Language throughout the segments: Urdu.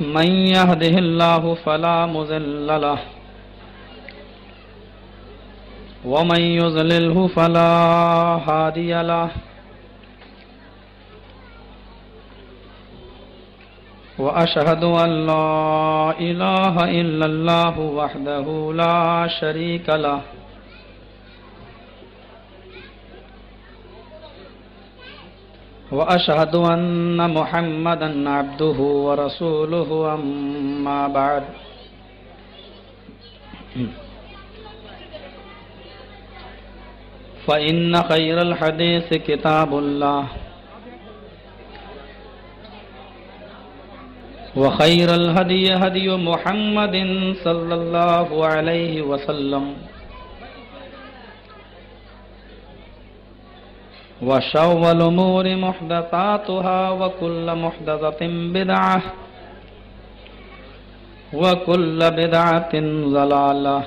من يهده الله فلا مذل له ومن يذلله فلا هادي له وأشهد أن لا إله إلا الله وحده لا شريك له وأشهد أن محمدا عبده ورسوله، أما بعد. فإن خير الحديث كتاب الله، وخير الهدي هدي محمد صلى الله عليه وسلم. وشو الأمور محدثاتها وكل محدثة بدعة وكل بدعة ضلالة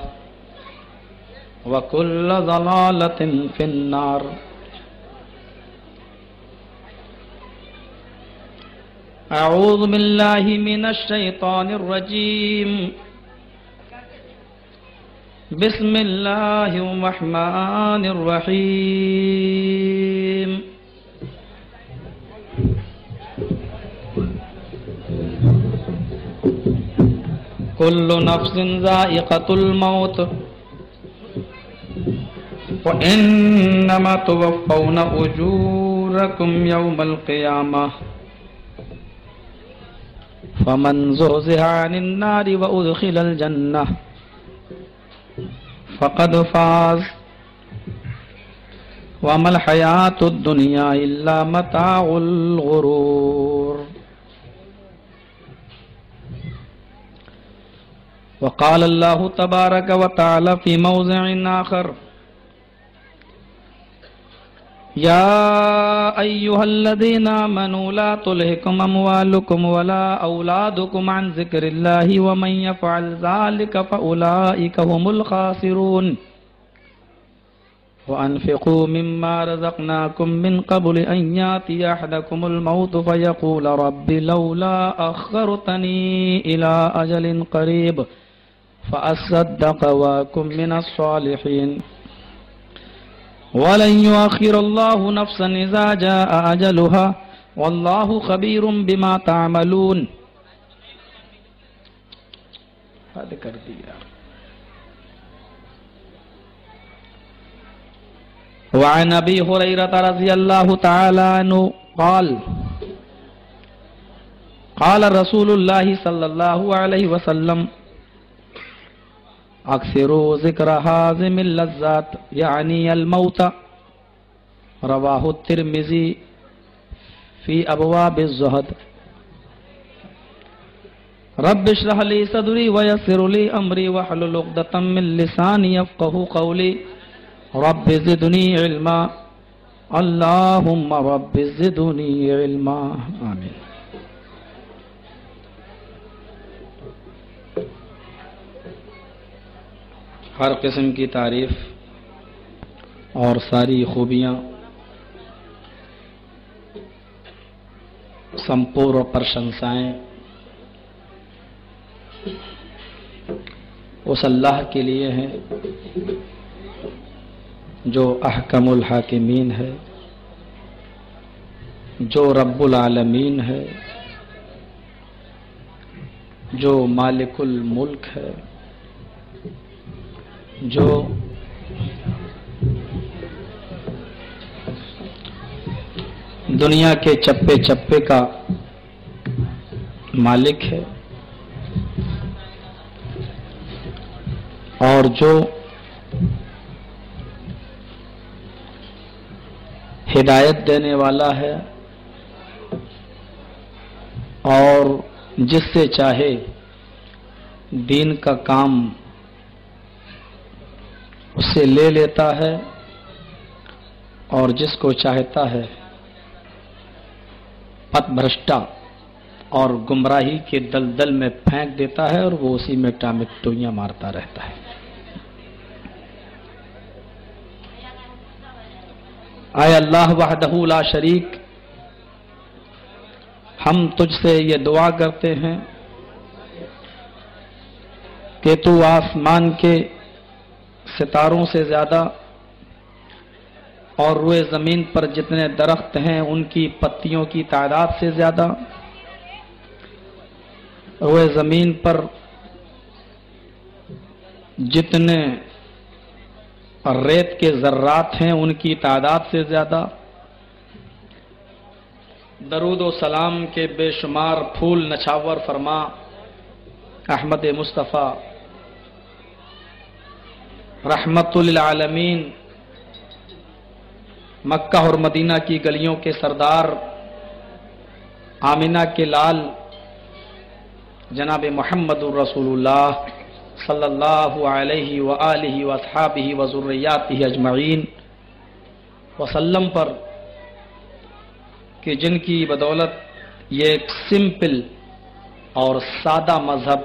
وكل ضلالة في النار أعوذ بالله من الشيطان الرجيم بسم الله الرحمن الرحيم كل نفس ذائقة الموت وإنما توفون أجوركم يوم القيامة فمن زوزها عن النار وأدخل الجنة فقد فاز. وما الحياة الدنيا إلا متاع الغرور. وقال الله تبارك وتعالى في موضع آخر يا أيها الذين آمنوا لا تلهكم أموالكم ولا أولادكم عن ذكر الله ومن يفعل ذلك فأولئك هم الخاسرون. وأنفقوا مما رزقناكم من قبل أن ياتي أحدكم الموت فيقول رب لولا أخرتني إلى أجل قريب فأصدق واكن من الصالحين. ولن يؤخر الله نفسا إذا جاء أجلها والله خبير بما تعملون. هذا کر دیا وعن ابي هريره رضي الله تعالى عنه قال قال رسول الله صلى الله عليه وسلم اکثروا ذکر حازم اللذات یعنی الموت. رواہ الترمذی فی ابواب الزہد. رب اشرح لي صدري ويسر لي امري واحلل عقدة من لساني يفقهوا قولي رب زدني علما. اللهم رب زدني علما. آمين ہر قسم کی تعریف اور ساری خوبیاں سمپور پرشنسائیں اس اللہ کے لیے ہیں جو احکم الحاکمین ہے، جو رب العالمین ہے، جو مالک الملک ہے۔ جو دنیا کے چپے چپے کا مالک ہے اور جو ہدایت دینے والا ہے اور جس سے چاہے دین کا کام اسے لے لیتا ہے اور جس کو چاہتا ہے پت بھرشٹا اور گمراہی کے دلدل میں پھینک دیتا ہے اور وہ اسی میں ٹامک ٹوئیاں مارتا رہتا ہے۔ آئے اللہ وحدہ لا شریک، ہم تجھ سے یہ دعا کرتے ہیں کہ تو آسمان کے ستاروں سے زیادہ اور روئے زمین پر جتنے درخت ہیں، ان کی پتیوں کی تعداد سے زیادہ، روئے زمین پر جتنے ریت کے ذرات ہیں، ان کی تعداد سے زیادہ، درود و سلام کے بے شمار پھول نچھاور فرما احمد مصطفیٰ رحمت للعالمین، مکہ اور مدینہ کی گلیوں کے سردار آمینہ کے لال جناب محمد الرسول اللہ صلی اللہ علیہ و وصحابہ وضریات اجمعین۔ وسلم پر کہ جن کی بدولت یہ ایک سمپل اور سادہ مذہب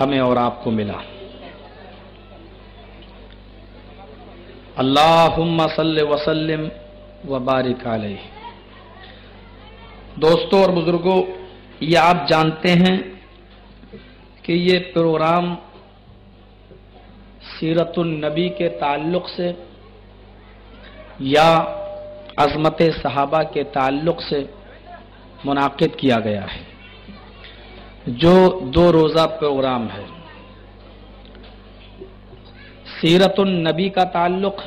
ہمیں اور آپ کو ملا۔ اللہ صلی وسلم و بارک علیہ۔ دوستوں اور بزرگوں یہ آپ جانتے ہیں کہ یہ پروگرام سیرت النبی کے تعلق سے یا عظمت صحابہ کے تعلق سے منعقد کیا گیا ہے۔ جو دو روزہ پروگرام ہے۔ سیرت النبی کا تعلق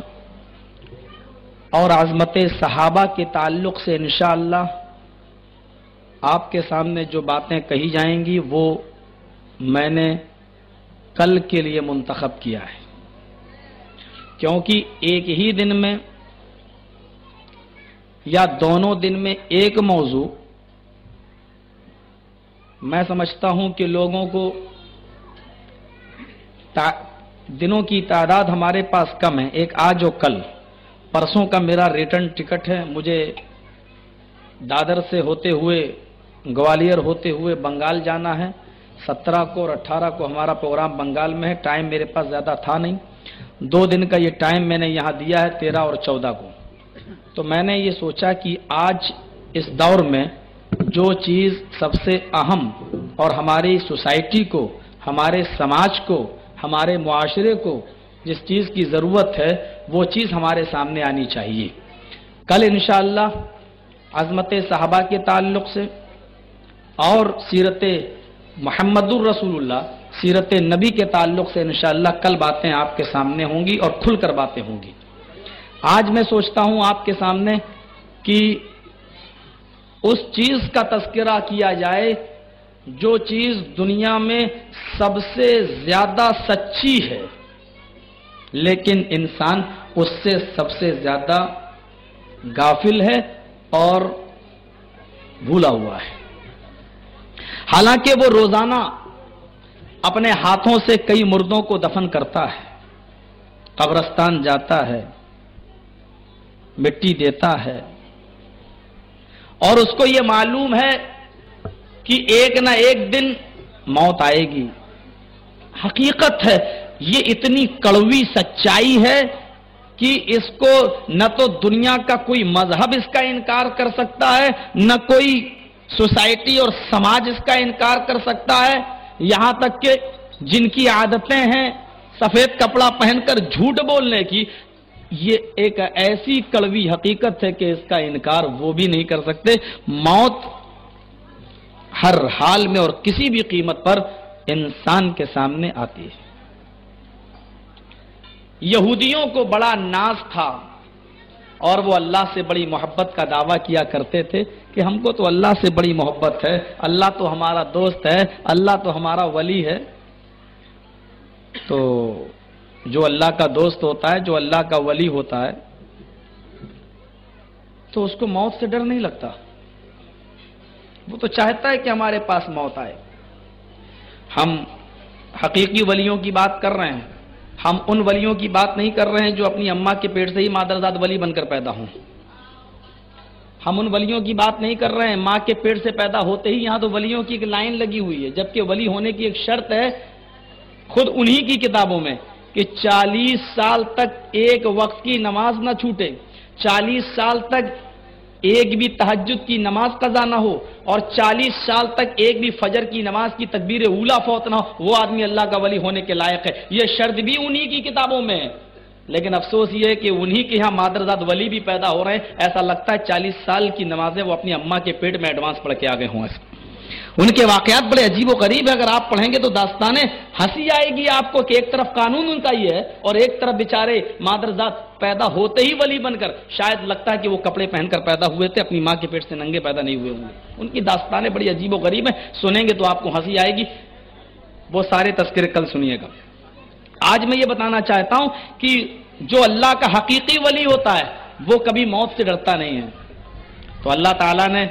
اور عظمت صحابہ کے تعلق سے انشاءاللہ آپ کے سامنے جو باتیں کہی جائیں گی وہ میں نے کل کے لیے منتخب کیا ہے۔ کیونکہ ایک ہی دن میں یا دونوں دن میں ایک موضوع میں سمجھتا ہوں کہ لوگوں کو دنوں کی تعداد ہمارے پاس کم ہے، ایک آج و کل۔ پرسوں کا میرا ریٹرن ٹکٹ ہے، مجھے دادر سے ہوتے ہوئے گوالیر ہوتے ہوئے بنگال جانا ہے۔ سترہ کو اور اٹھارہ کو ہمارا پروگرام بنگال میں ہے، ٹائم میرے پاس زیادہ تھا نہیں۔ دو دن کا یہ ٹائم میں نے یہاں دیا ہے، تیرہ اور چودہ کو۔ تو میں نے یہ سوچا کہ آج اس دور میں جو چیز سب سے اہم اور ہماری سوسائٹی کو، ہمارے سماج کو ہمارے معاشرے کو جس چیز کی ضرورت ہے، وہ چیز ہمارے سامنے آنی چاہیے۔ کل انشاءاللہ عظمت صحابہ کے تعلق سے اور سیرت محمد الرسول اللہ سیرت نبی کے تعلق سے انشاءاللہ کل باتیں آپ کے سامنے ہوں گی اور کھل کر باتیں ہوں گی۔ آج میں سوچتا ہوں آپ کے سامنے کہ اس چیز کا تذکرہ کیا جائے جو چیز دنیا میں سب سے زیادہ سچی ہے، لیکن انسان اس سے سب سے زیادہ گافل ہے اور بھولا ہوا ہے۔ حالانکہ وہ روزانہ اپنے ہاتھوں سے کئی مردوں کو دفن کرتا ہے، قبرستان جاتا ہے، مٹی دیتا ہے، اور اس کو یہ معلوم ہے کہ ایک نہ ایک دن موت آئے گی۔ حقیقت ہے، یہ اتنی کڑوی سچائی ہے کہ اس کو نہ تو دنیا کا کوئی مذہب اس کا انکار کر سکتا ہے، نہ کوئی سوسائٹی اور سماج اس کا انکار کر سکتا ہے۔ یہاں تک کہ جن کی عادتیں ہیں، سفید کپڑا پہن کر جھوٹ بولنے کی، یہ ایک ایسی کڑوی حقیقت ہے کہ اس کا انکار وہ بھی نہیں کر سکتے۔ موت ہر حال میں اور کسی بھی قیمت پر انسان کے سامنے آتی ہے۔ یہودیوں کو بڑا ناز تھا اور وہ اللہ سے بڑی محبت کا دعویٰ کیا کرتے تھے کہ ہم کو تو اللہ سے بڑی محبت ہے، اللہ تو ہمارا دوست ہے، اللہ تو ہمارا ولی ہے۔ تو جو اللہ کا دوست ہوتا ہے، جو اللہ کا ولی ہوتا ہے، تو اس کو موت سے ڈر نہیں لگتا۔ وہ تو چاہتا ہے کہ ہمارے پاس موت آئے۔ ہم حقیقی ولیوں کی بات کر رہے ہیں۔ ہم ان ولیوں کی بات نہیں کر رہے ہیں جو اپنی اماں کے پیٹ سے ہی مادرزاد ولی بن کر پیدا ہوں۔ ہم ان ولیوں کی بات نہیں کر رہے ہیں۔ ماں کے پیٹ سے پیدا ہوتے ہی یہاں تو ولیوں کی ایک لائن لگی ہوئی ہے۔ جبکہ ولی ہونے کی ایک شرط ہے خود انہی کی کتابوں میں کہ چالیس سال تک ایک وقت کی نماز نہ چھوٹے۔ چالیس سال تک ایک بھی تحجد کی نماز قضا نہ ہو اور چالیس سال تک ایک بھی فجر کی نماز کی تدبیر اولا فوت نہ ہو، وہ آدمی اللہ کا ولی ہونے کے لائق ہے۔ یہ شرط بھی انہی کی کتابوں میں ہے۔ لیکن افسوس یہ ہے کہ انہی کے یہاں مادرزاد ولی بھی پیدا ہو رہے ہیں۔ ایسا لگتا ہے چالیس سال کی نمازیں وہ اپنی اماں کے پیٹ میں ایڈوانس پڑھ کے آگے ہوں۔ ان کے واقعات بڑے عجیب و غریب ہے اگر آپ پڑھیں گے تو داستانیں ہنسی آئے گی آپ کو کہ ایک طرف قانون ان کا ہی ہے اور ایک طرف بیچارے مادرزاد پیدا ہوتے ہی ولی بن کر شاید لگتا ہے کہ وہ کپڑے پہن کر پیدا ہوئے تھے، اپنی ماں کے پیٹ سے ننگے پیدا نہیں ہوئے ہوں گے۔ ان کی داستانیں بڑی عجیب و غریب ہیں۔ سنیں گے تو آپ کو ہنسی آئے گی۔ وہ سارے تذکرے کل سنیے گا۔ آج میں یہ بتانا چاہتا ہوں کہ جو اللہ کا حقیقی ولی ہوتا ہے، وہ کبھی موت سے ڈرتا نہیں ہے۔ تو اللہ تعالیٰ نے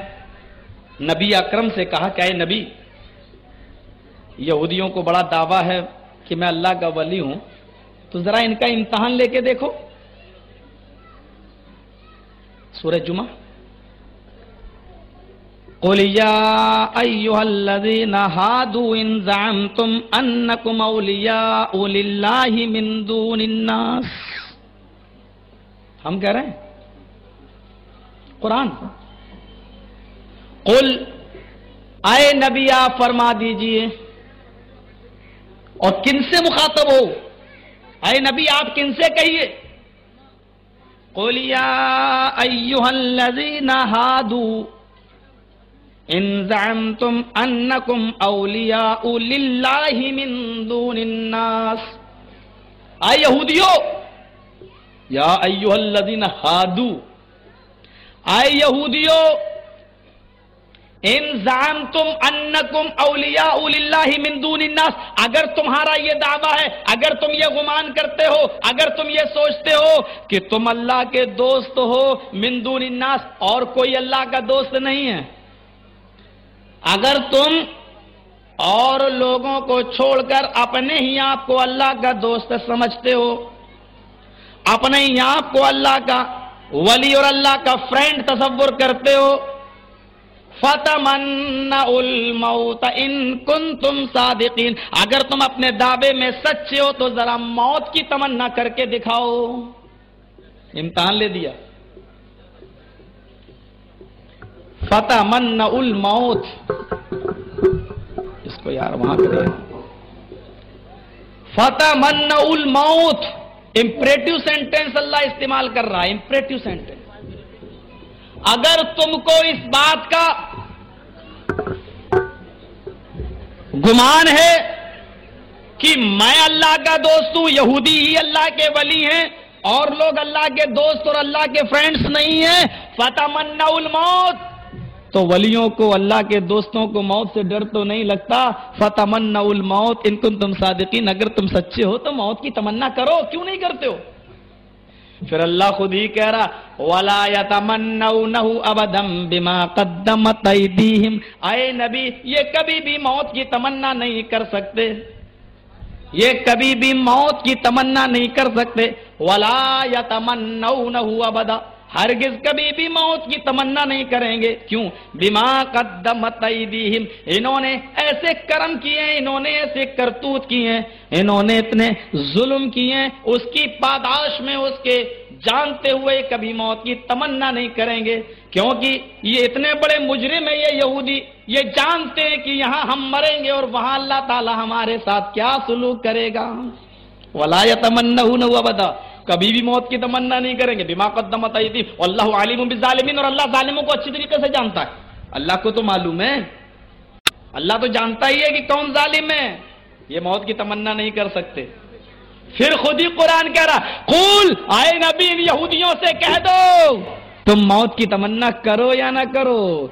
نبی اکرم سے کہا کہ اے نبی، یہودیوں کو بڑا دعویٰ ہے کہ میں اللہ کا ولی ہوں، تو ذرا ان کا امتحان لے کے دیکھو۔ سورج جمعہ۔ قل يا أيها الذين هادوا إن زعمتم أنكم لله من دون الناس۔ ہم کہہ رہے ہیں۔ قرآن۔ قل آئے نبی، آپ فرما دیجیے، اور کن سے مخاطب ہو؟ اے نبی، آپ کن سے کہیے؟ قل یا ایوہ الذین ہادوا ان زعمتم انکم اولیاء للہ من دون الناس۔ آئے یہودیو، یا ایوہ الذین ہادو آئے یہودیو ان زعمتم انکم اولیاء للہ من دون الناس، اگر تمہارا یہ دعویٰ ہے، اگر تم یہ گمان کرتے ہو، اگر تم یہ سوچتے ہو کہ تم اللہ کے دوست ہو من دون الناس، اور کوئی اللہ کا دوست نہیں ہے۔ اگر تم اور لوگوں کو چھوڑ کر اپنے ہی آپ کو اللہ کا دوست سمجھتے ہو، اپنے ہی آپ کو اللہ کا ولی اور اللہ کا فرینڈ تصور کرتے ہو فتمن الموت ان کن تم اگر تم اپنے دعوے میں سچے ہو تو ذرا موت کی تمنا کر کے دکھاؤ۔ امتحان لے دیا۔ فتح من اس کو یار وہاں کرے۔ فتح من الموت۔ امپریٹو سینٹینس اللہ استعمال کر رہا ہے۔ امپریٹو سینٹینس اگر تم کو اس بات کا گمان ہے کہ میں اللہ کا دوست ہوں، یہودی ہی اللہ کے ولی ہیں، اور لوگ اللہ کے دوست اور اللہ کے فرینڈز نہیں ہیں۔ فتح من الموت۔ تو ولیوں کو، اللہ کے دوستوں کو موت سے ڈر تو نہیں لگتا۔ فتح الموت۔ ان کن تم صادقین، اگر تم سچے ہو تو موت کی تمنا کرو۔ کیوں نہیں کرتے ہو؟ پھر اللہ خود ہی کہہ رہا، ولا ابدم بما قدمت ایدیہم اے نبی، یہ کبھی بھی موت کی تمنا نہیں کر سکتے۔ یہ کبھی بھی موت کی تمنا نہیں کر سکتے۔ ولا یتمنونہ ابدا ہرگز کبھی بھی موت کی تمنا نہیں کریں گے۔ کیوں؟ بیما قدمت ایدیہم۔ انہوں نے ایسے کرم کیے ہیں، انہوں نے ایسے کرتوت کیے ہیں۔ انہوں نے اتنے ظلم کیے ہیں، اس کی پاداش میں اس کے جانتے ہوئے کبھی موت کی تمنا نہیں کریں گے۔ کیونکہ یہ اتنے بڑے مجرم ہیں، یہ یہودی، یہ جانتے ہیں کہ یہاں ہم مریں گے اور وہاں اللہ تعالی ہمارے ساتھ کیا سلوک کرے گا۔ ولا يتمنون ابدا کبھی بھی موت کی تمنا نہیں کریں گے۔ بیما قدمت ایدی۔ اللہ عالم بالظالمین اور اللہ ظالموں کو اچھی طریقے سے جانتا ہے۔ اللہ کو تو معلوم ہے۔ اللہ تو جانتا ہی ہے کہ کون ظالم ہے۔ یہ موت کی تمنا نہیں کر سکتے۔ پھر خود ہی قرآن کہہ رہا قول آئے نبی، ان یہودیوں سے کہہ دو۔ تم موت کی تمنا کرو یا نہ کرو؟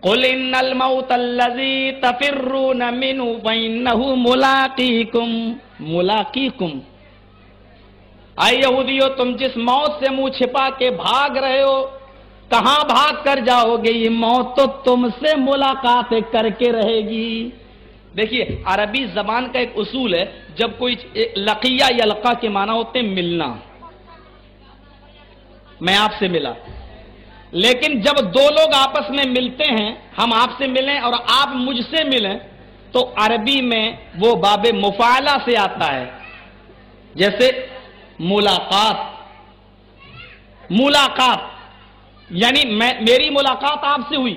قل ان الموت الذي تفرون منه فانه ملاقيكم ملاقيكم آئے یہودیو، تم جس موت سے منہ چھپا کے بھاگ رہے ہو، کہاں بھاگ کر جاؤ گے؟ یہ موت تو تم سے ملاقات کر کے رہے گی۔ دیکھیے، عربی زبان کا ایک اصول ہے، جب کوئی لقیہ یا لقا کے معنی ہوتے ملنا۔ میں آپ سے ملا۔ لیکن جب دو لوگ آپس میں ملتے ہیں، ہم آپ سے ملیں اور آپ مجھ سے ملیں، تو عربی میں وہ باب مفالہ سے آتا ہے۔ جیسے ملاقات۔ ملاقات۔ یعنی میں میری ملاقات آپ سے ہوئی۔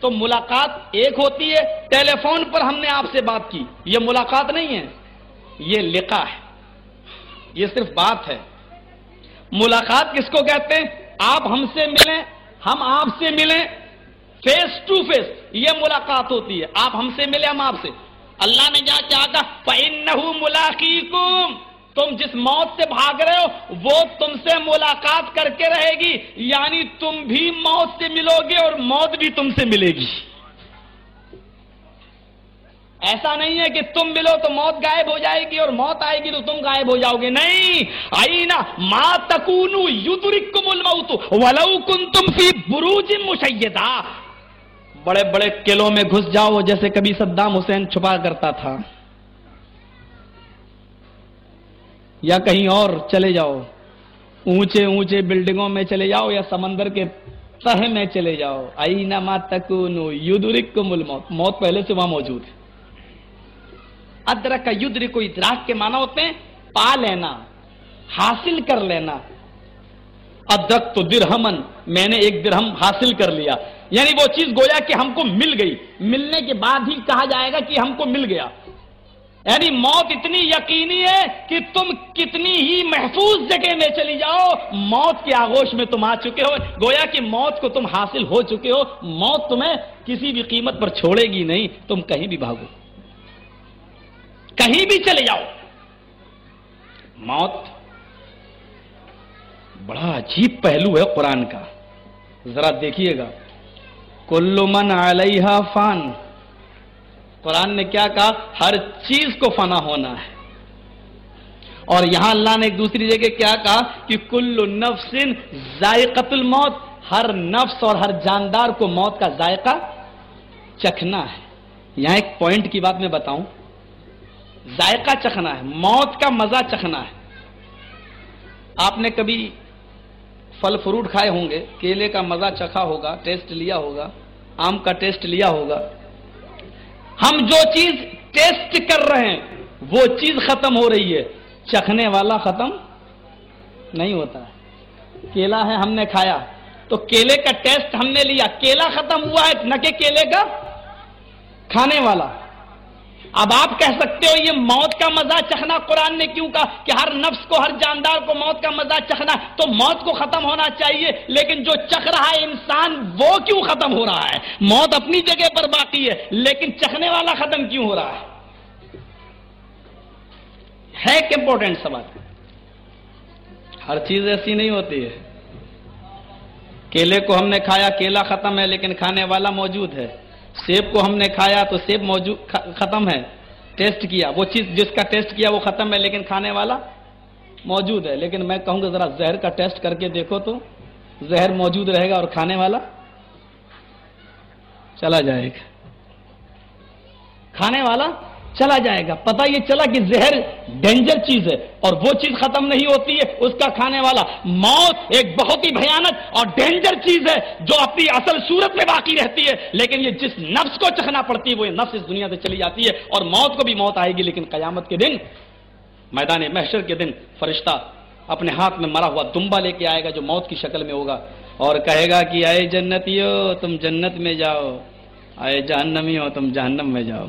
تو ملاقات ایک ہوتی ہے ٹیلی فون پر ہم نے آپ سے بات کی۔ یہ ملاقات نہیں ہے، یہ لقا ہے۔ یہ صرف بات ہے۔ ملاقات کس کو کہتے ہیں؟ آپ ہم سے ملیں، ہم آپ سے ملیں۔ فیس ٹو فیس یہ ملاقات ہوتی ہے۔ آپ ہم سے ملیں، ہم آپ سے۔ اللہ نے کیا کہا فَإِنَّهُ مُلَاقِيكُمْ۔ تم جس موت سے بھاگ رہے ہو، وہ تم سے ملاقات کر کے رہے گی۔ یعنی تم بھی موت سے ملو گے اور موت بھی تم سے ملے گی۔ ایسا نہیں ہے کہ تم ملو تو موت غائب ہو جائے گی اور موت آئے گی تو تم غائب ہو جاؤ گے۔ نہیں۔ آئی نا ماں تکون ولو کن تم فی بروج مشیدہ۔ بڑے بڑے قلعوں میں گھس جاؤ، جیسے کبھی صدام حسین چھپا کرتا تھا۔ یا کہیں اور چلے جاؤ، اونچے اونچے بلڈنگوں میں چلے جاؤ یا سمندر کے تہ میں چلے جاؤ۔ آئی نا ماں تکون یدرکم الموت۔ موت پہلے سے وہاں موجود ہے۔ ادرک کا ادراک کے معنی ہوتے ہیں، پا لینا، حاصل کر لینا۔ ادرک تو درہمن، میں نے ایک درہم حاصل کر لیا۔ یعنی وہ چیز گویا کہ ہم کو مل گئی۔ ملنے کے بعد ہی کہا جائے گا کہ ہم کو مل گیا۔ یعنی موت اتنی یقینی ہے کہ تم کتنی ہی محفوظ جگہ میں چلی جاؤ، موت کے آغوش میں تم آ چکے ہو۔ گویا کہ موت کو تم حاصل ہو چکے ہو، موت تمہیں کسی بھی قیمت پر چھوڑے گی نہیں، تم کہیں بھی بھاگو۔ کہیں بھی چلے جاؤ۔ موت بڑا عجیب پہلو ہے قرآن کا۔ ذرا دیکھیے گا۔ کلو من علیہ فان۔ قرآن نے کیا کہا؟ ہر چیز کو فنا ہونا ہے۔ اور یہاں اللہ نے ایک دوسری جگہ کیا کہا کہ کل نفس ذائقت الموت، ہر نفس اور ہر جاندار کو موت کا ذائقہ چکھنا ہے۔ یہاں ایک پوائنٹ کی بات میں بتاؤں۔ ذائقہ چکھنا ہے، موت کا مزہ چکھنا ہے۔ آپ نے کبھی پھل فروٹ کھائے ہوں گے؟ کیلے کا مزہ چکھا ہوگا، ٹیسٹ لیا ہوگا، آم کا ٹیسٹ لیا ہوگا۔ ہم جو چیز ٹیسٹ کر رہے ہیں، وہ چیز ختم ہو رہی ہے۔ چکھنے والا ختم نہیں ہوتا ہے۔ کیلا ہے ہم نے کھایا۔ تو کیلے کا ٹیسٹ ہم نے لیا۔ کیلا ختم ہوا ہے، نہ کہ کیلے کا کھانے والا۔ اب آپ کہہ سکتے ہو یہ موت کا مزہ چکھنا قرآن نے کیوں کہا کہ ہر نفس کو، ہر جاندار کو موت کا مزہ چکھنا تو موت کو ختم ہونا چاہیے، لیکن جو چکھ رہا ہے انسان، وہ کیوں ختم ہو رہا ہے؟ موت اپنی جگہ پر باقی ہے، لیکن چکھنے والا ختم کیوں ہو رہا ہے؟ ہے ایک امپورٹنٹ سوال۔ ہر چیز ایسی نہیں ہوتی ہے۔ کیلے کو ہم نے کھایا، کیلا ختم ہے، لیکن کھانے والا موجود ہے۔ سیب کو ہم نے کھایا تو سیب موجود ختم ہے۔ ٹیسٹ کیا، وہ چیز جس کا ٹیسٹ کیا وہ ختم ہے، لیکن کھانے والا موجود ہے۔ لیکن میں کہوں گا ذرا زہر کا ٹیسٹ کر کے دیکھو تو زہر موجود رہے گا اور کھانے والا چلا جائے گا۔ کھانے والا چلا جائے گا۔ پتا یہ چلا کہ زہر ڈینجر چیز ہے اور وہ چیز ختم نہیں ہوتی ہے، اس کا کھانے والا۔ موت ایک بہت ہی بھیانک اور ڈینجر چیز ہے جو اپنی اصل صورت میں باقی رہتی ہے۔ لیکن یہ جس نفس کو چکھنا پڑتی ہے، وہ نفس اس دنیا سے چلی جاتی ہے اور موت کو بھی موت آئے گی۔ لیکن قیامت کے دن، میدان محشر کے دن فرشتہ اپنے ہاتھ میں مرا ہوا دمبا لے کے آئے گا جو موت کی شکل میں ہوگا اور کہے گا کہ آئے جنتی ہو تم جنت میں جاؤ۔ آئے جہنمی ہو تم جہنم میں جاؤ۔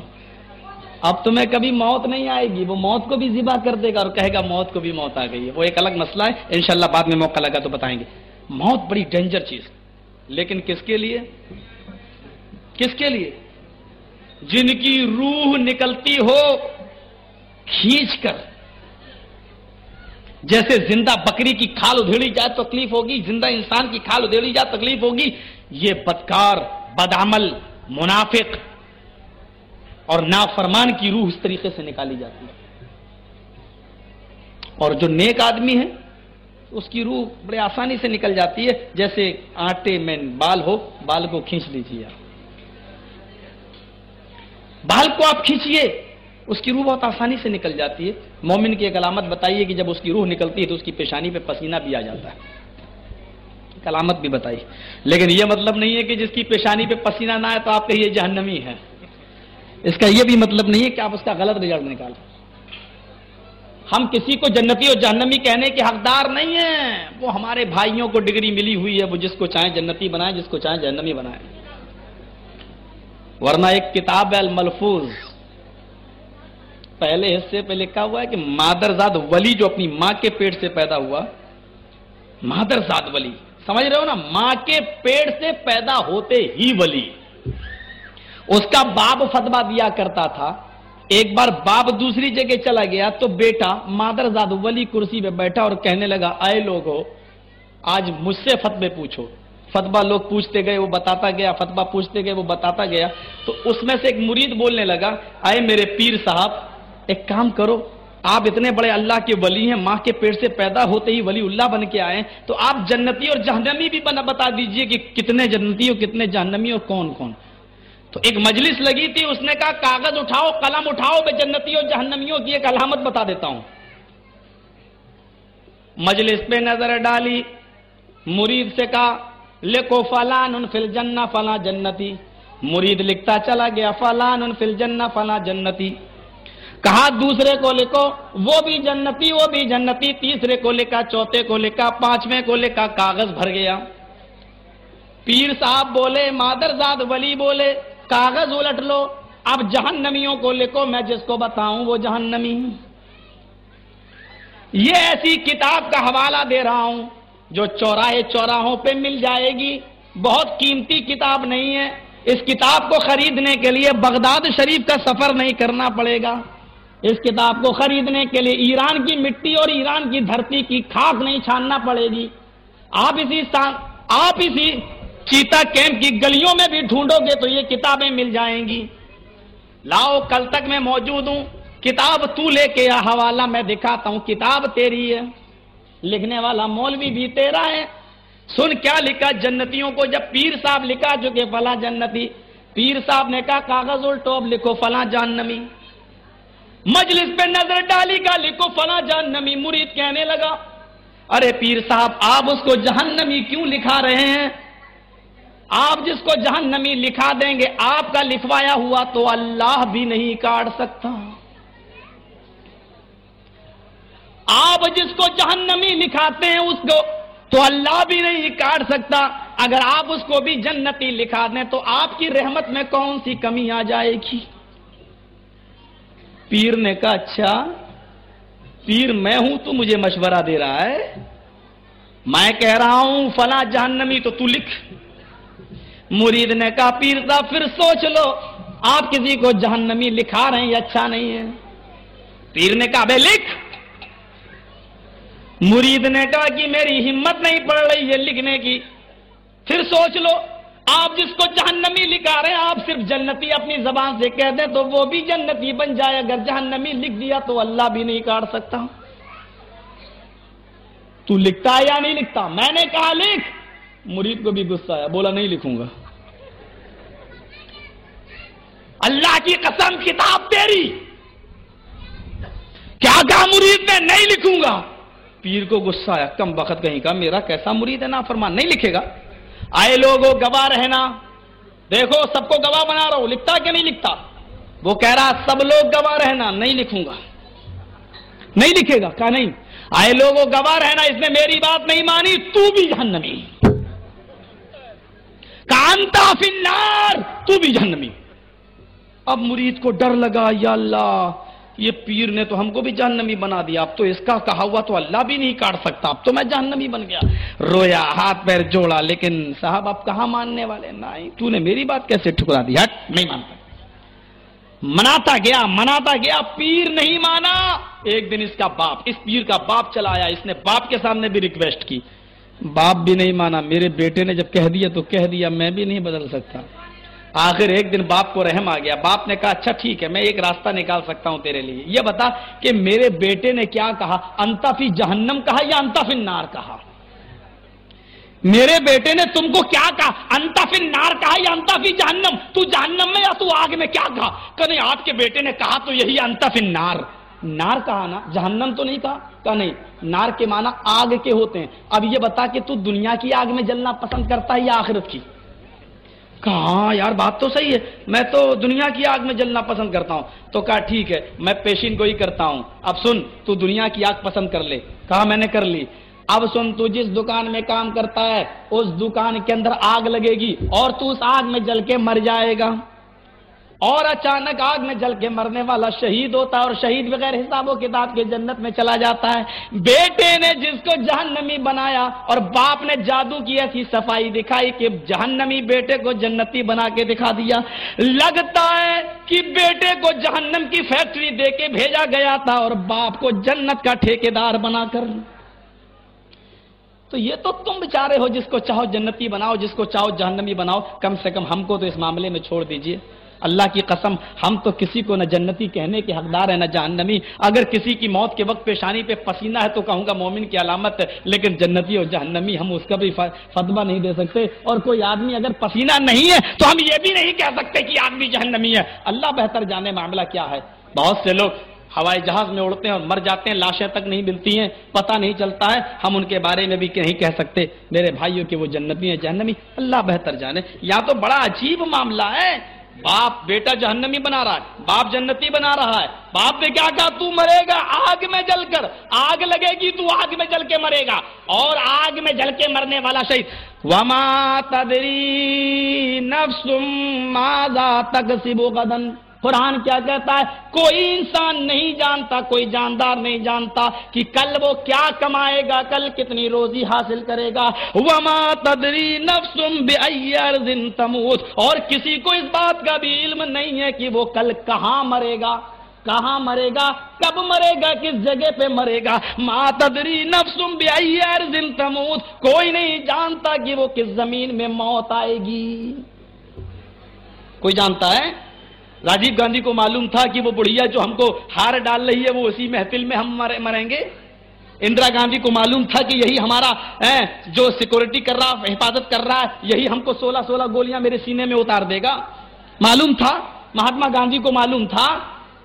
اب تمہیں کبھی موت نہیں آئے گی، وہ موت کو بھی ذبح کر دے گا اور کہے گا موت کو بھی موت آ گئی ہے۔ وہ ایک الگ مسئلہ ہے۔ انشاءاللہ بعد میں موقع لگا تو بتائیں گے۔ موت بڑی ڈینجر چیز لیکن کس کے لیے؟ کس کے لیے؟ جن کی روح نکلتی ہو، کھینچ کر۔ جیسے زندہ بکری کی کھال ادھیڑی جائے تکلیف ہوگی، زندہ انسان کی کھال ادھیڑی جائے تکلیف ہوگی۔ یہ بدکار، بدعمل، منافق اور نافرمان کی روح اس طریقے سے نکالی جاتی ہے۔ اور جو نیک آدمی ہے، اس کی روح بڑے آسانی سے نکل جاتی ہے۔ جیسے آٹے میں بال ہو، بال کو کھینچ لیجیے آپ۔ بال کو آپ کھینچیے اس کی روح بہت آسانی سے نکل جاتی ہے۔ مومن کی ایک علامت بتائیے کہ جب اس کی روح نکلتی ہے تو اس کی پیشانی پہ پسینہ بھی آ جاتا ہے۔ علامت بھی بتائی۔ لیکن یہ مطلب نہیں ہے کہ جس کی پیشانی پہ پسینہ نہ آئے تو آپ کہیے جہنمی ہے۔ اس کا یہ بھی مطلب نہیں ہے کہ آپ اس کا غلط رزلٹ نکال ہم کسی کو جنتی اور جہنمی کہنے کے حقدار نہیں ہیں۔ وہ ہمارے بھائیوں کو ڈگری ملی ہوئی ہے، وہ جس کو چاہیں جنتی بنائیں، جس کو چاہیں جہنمی بنائیں۔ ورنہ ایک کتاب ہے الملفوظ پہلے حصے پہ لکھا ہوا ہے کہ مادرزاد ولی جو اپنی ماں کے پیٹ سے پیدا ہوا، مادرزاد ولی، سمجھ رہے ہو نا؟ ماں کے پیڑ سے پیدا ہوتے ہی ولی۔ اس کا باپ فتوا دیا کرتا تھا۔ ایک بار باپ دوسری جگہ چلا گیا تو بیٹا مادر زاد ولی کرسی پہ بیٹھا اور کہنے لگا، آئے لوگ ہو آج مجھ سے فتوے پوچھو۔ فتوا لوگ پوچھتے گئے، وہ بتاتا گیا فتوا پوچھتے گئے، وہ بتاتا گیا۔ تو اس میں سے ایک مرید بولنے لگا، آئے میرے پیر صاحب، ایک کام کرو، آپ اتنے بڑے اللہ کے ولی ہیں، ماں کے پیٹ سے پیدا ہوتے ہی ولی اللہ بن کے آئے تو آپ جنتی اور جہنمی بھی بنا بتا دیجیے کہ کتنے جنتی اور کتنے جہنمی اور کون کون؟ تو ایک مجلس لگی تھی، اس نے کہا، کاغذ اٹھاؤ، قلم اٹھاؤ میں جنتی اور جہنمیوں کی ایک علامت بتا دیتا ہوں۔ مجلس پہ نظر ڈالی، مرید سے کہا، لکھو فلان ان فل جنا فلاں جنتی۔ مرید لکھتا چلا گیا، فلان ان فل جنا فلاں جنتی۔ کہا، دوسرے کو لکھو، وہ بھی جنتی، وہ بھی جنتی۔ تیسرے کو لکھا، چوتھے کو لکھا، پانچویں کو لکھا، کاغذ بھر گیا۔ پیر صاحب بولے، مادر زاد ولی بولے کاغذ الٹ لو۔ اب جہنمیوں کو لکھو، میں جس کو بتاؤں وہ جہنمی۔ یہ ایسی کتاب کا حوالہ دے رہا ہوں جو چوراہے چوراہوں پہ مل جائے گی۔ بہت قیمتی کتاب نہیں ہے۔ اس کتاب کو خریدنے کے لیے بغداد شریف کا سفر نہیں کرنا پڑے گا۔ اس کتاب کو خریدنے کے لیے ایران کی مٹی اور ایران کی دھرتی کی کھاک نہیں چھاننا پڑے گی۔ آپ اسی آپ اسی چیتا کیمپ کی گلیوں میں بھی ڈھونڈو گے تو یہ کتابیں مل جائیں گی۔ لاؤ، کل تک میں موجود ہوں۔ کتاب تو لے کے حوالہ میں دکھاتا ہوں۔ کتاب تیری ہے۔ لکھنے والا مولوی بھی تیرا ہے۔ سن کیا لکھا؟ جنتیوں کو جب پیر صاحب لکھا، جو کہ فلاں جنتی۔ پیر صاحب نے کہا، کاغذ الٹوب لکھو، فلاں جہنمی۔ مجلس پہ نظر ڈالی کا لکھو، فلاں جہنمی۔ مرید کہنے لگا، ارے پیر صاحب، آپ اس کو جہنمی کیوں لکھا رہے ہیں؟ آپ جس کو جہنمی لکھا دیں گے، آپ کا لکھوایا ہوا تو اللہ بھی نہیں کاٹ سکتا۔ آپ جس کو جہنمی لکھاتے ہیں، اس کو تو اللہ بھی نہیں کاٹ سکتا۔ اگر آپ اس کو بھی جنتی لکھا دیں تو آپ کی رحمت میں کون سی کمی آ جائے گی؟ پیر نے کہا اچھا پیر میں ہوں، تو مجھے مشورہ دے رہا ہے۔ میں کہہ رہا ہوں، فلاں جہنمی تو تو لکھ۔ مرید نے کہا، پیر صاحب، پھر سوچ لو، آپ کسی کو جہنمی لکھا رہے ہیں یہ اچھا نہیں ہے؟ پیر نے کہا، بے لکھ! مرید نے کہا کہ میری ہمت نہیں پڑ رہی ہے لکھنے کی۔ پھر سوچ لو، آپ جس کو جہنمی لکھا رہے ہیں، آپ صرف جنتی اپنی زبان سے کہہ دیں تو وہ بھی جنتی بن جائے۔ اگر جہنمی لکھ دیا تو اللہ بھی نہیں کاٹ سکتا۔ تو لکھتا یا نہیں لکھتا؟ میں نے کہا، لکھ! مرید کو بھی غصہ آیا، بولا نہیں لکھوں گا۔ اللہ کی قسم، کتاب تیری۔ کیا کہا مرید میں نہیں لکھوں گا؟ پیر کو غصہ آیا، کم وقت کہیں کا، میرا کیسا مرید ہے نا فرمان نہیں لکھے گا۔ آئے لوگوں، گواہ رہنا۔ دیکھو، سب کو گواہ بنا رہا ہوں، لکھتا کہ نہیں لکھتا؟ وہ کہہ رہا، سب لوگ گواہ رہنا، نہیں لکھوں گا۔ نہیں لکھے گا، کہا نہیں۔ آئے لوگوں، گواہ رہنا، اس نے میری بات نہیں مانی، تو بھی جہنمی۔ کانتا فنار تو بھی جہنمی۔ اب مرید کو ڈر لگا، یا اللہ، یہ پیر نے تو ہم کو بھی جہنمی بنا دیا۔ اب تو اس کا کہا ہوا تو اللہ بھی نہیں کاٹ سکتا۔ اب تو میں جہنمی بن گیا۔ رویا، ہاتھ پیر جوڑا، لیکن صاحب آپ کہاں ماننے والے؟ نہیں، تو نے میری بات کیسے ٹھکرا دی؟ ہٹ، نہیں مانتا۔ مناتا گیا مناتا گیا، پیر نہیں مانا۔ ایک دن اس کا باپ، اس پیر کا باپ چلا آیا۔ اس نے باپ کے سامنے بھی ریکویسٹ کی۔ باپ بھی نہیں مانا، میرے بیٹے نے جب کہہ دیا تو کہہ دیا، میں بھی نہیں بدل سکتا۔ آخر ایک دن باپ کو رحم آ گیا۔ باپ نے کہا اچھا ٹھیک ہے، میں ایک راستہ نکال سکتا ہوں تیرے لیے۔ یہ بتا کہ میرے بیٹے نے کیا کہا؟ انتفی جہنم کہا یا انتفی نار کہا؟ میرے بیٹے نے تم کو کیا کہا؟ انتفی نار کہا یا انتفی جہنم؟ تو جہنم میں یا تو آگ میں کیا کہا؟ کہ آپ کے بیٹے نے کہا تو یہی انتفی نار نار کہا نا، جہنم تو نہیں کہا کہ نہیں، نار کے معنی آگ کے ہوتے ہیں۔ اب یہ بتا کہ تو دنیا کی آگ میں جلنا پسند کرتا ہے یا آخرت کی؟ کہا ہاں یار، بات تو صحیح ہے۔ میں تو دنیا کی آگ میں جلنا پسند کرتا ہوں۔ تو کہا، ٹھیک ہے، میں پیشین گوئی کرتا ہوں۔ اب سن، تو دنیا کی آگ پسند کر لے۔ کہا، میں نے کر لی۔ اب سن، تو جس دکان میں کام کرتا ہے، اس دکان کے اندر آگ لگے گی اور تو اس آگ میں جل کے مر جائے گا۔ اور اچانک آگ میں جل کے مرنے والا شہید ہوتا ہے اور شہید بغیر حساب و کتاب کے جنت میں چلا جاتا ہے۔ بیٹے نے جس کو جہنمی بنایا اور باپ نے جادو کی ایسی صفائی دکھائی کہ جہنمی بیٹے کو جنتی بنا کے دکھا دیا۔ لگتا ہے کہ بیٹے کو جہنم کی فیکٹری دے کے بھیجا گیا تھا اور باپ کو جنت کا ٹھیکیدار بنا کر۔ تو یہ تو تم بچارے ہو جس کو چاہو جنتی بناؤ، جس کو چاہو جہنمی بناؤ، کم سے کم ہم کو تو اس معاملے میں چھوڑ دیجیے۔ اللہ کی قسم، ہم تو کسی کو نہ جنتی کہنے کے حقدار ہیں، نہ جہنمی۔ اگر کسی کی موت کے وقت پیشانی پہ پسینہ ہے تو کہوں گا مومن کی علامت ہے، لیکن جنتی اور جہنمی ہم اس کا بھی فتبہ نہیں دے سکتے۔ اور کوئی آدمی اگر پسینہ نہیں ہے تو ہم یہ بھی نہیں کہہ سکتے کہ آدمی جہنمی ہے۔ اللہ بہتر جانے معاملہ کیا ہے۔ بہت سے لوگ ہوائی جہاز میں اڑتے ہیں اور مر جاتے ہیں، لاشیں تک نہیں ملتی ہیں، پتہ نہیں چلتا ہے۔ ہم ان کے بارے میں بھی نہیں کہہ سکتے۔ میرے بھائیوں کے وہ جنتی ہیں، جہنمی۔ اللہ بہتر جانے۔ یا تو بڑا عجیب معاملہ ہے باپ بیٹا جہنمی بنا رہا ہے، باپ جنتی بنا رہا ہے۔ باپ نے کیا کہا تو مرے گا، آگ میں جل کر۔ آگ لگے گی تو آگ میں جل کے مرے گا۔ اور آگ میں جل کے مرنے والا شہید۔ وما تدری نفس ماذا تکسب غدن قرآن کیا کہتا ہے، کوئی انسان نہیں جانتا، کوئی جاندار نہیں جانتا کہ کل وہ کیا کمائے گا، کل کتنی روزی حاصل کرے گا. وما تدری تموت۔ اور کسی کو اس بات کا بھی علم نہیں ہے کہ وہ کل کہاں مرے گا، کہاں مرے گا، کب مرے گا، کس جگہ پہ مرے گا۔ ما تدری نفسم بھی تموت۔ کوئی نہیں جانتا کہ وہ کس زمین میں موت آئے گی۔ کوئی جانتا ہے؟ راجیو گاندھی کو معلوم تھا کہ وہ بڑھیا جو ہم کو ہار ڈال رہی ہے، وہ اسی محفل میں ہم مریں گے۔ اندرا گاندھی کو معلوم تھا کہ یہی ہمارا جو سیکورٹی کر رہا، حفاظت کر رہا ہے یہی ہم کو سولہ سولہ گولیاں میرے سینے میں اتار دے گا۔ معلوم تھا، مہاتما گاندھی کو معلوم تھا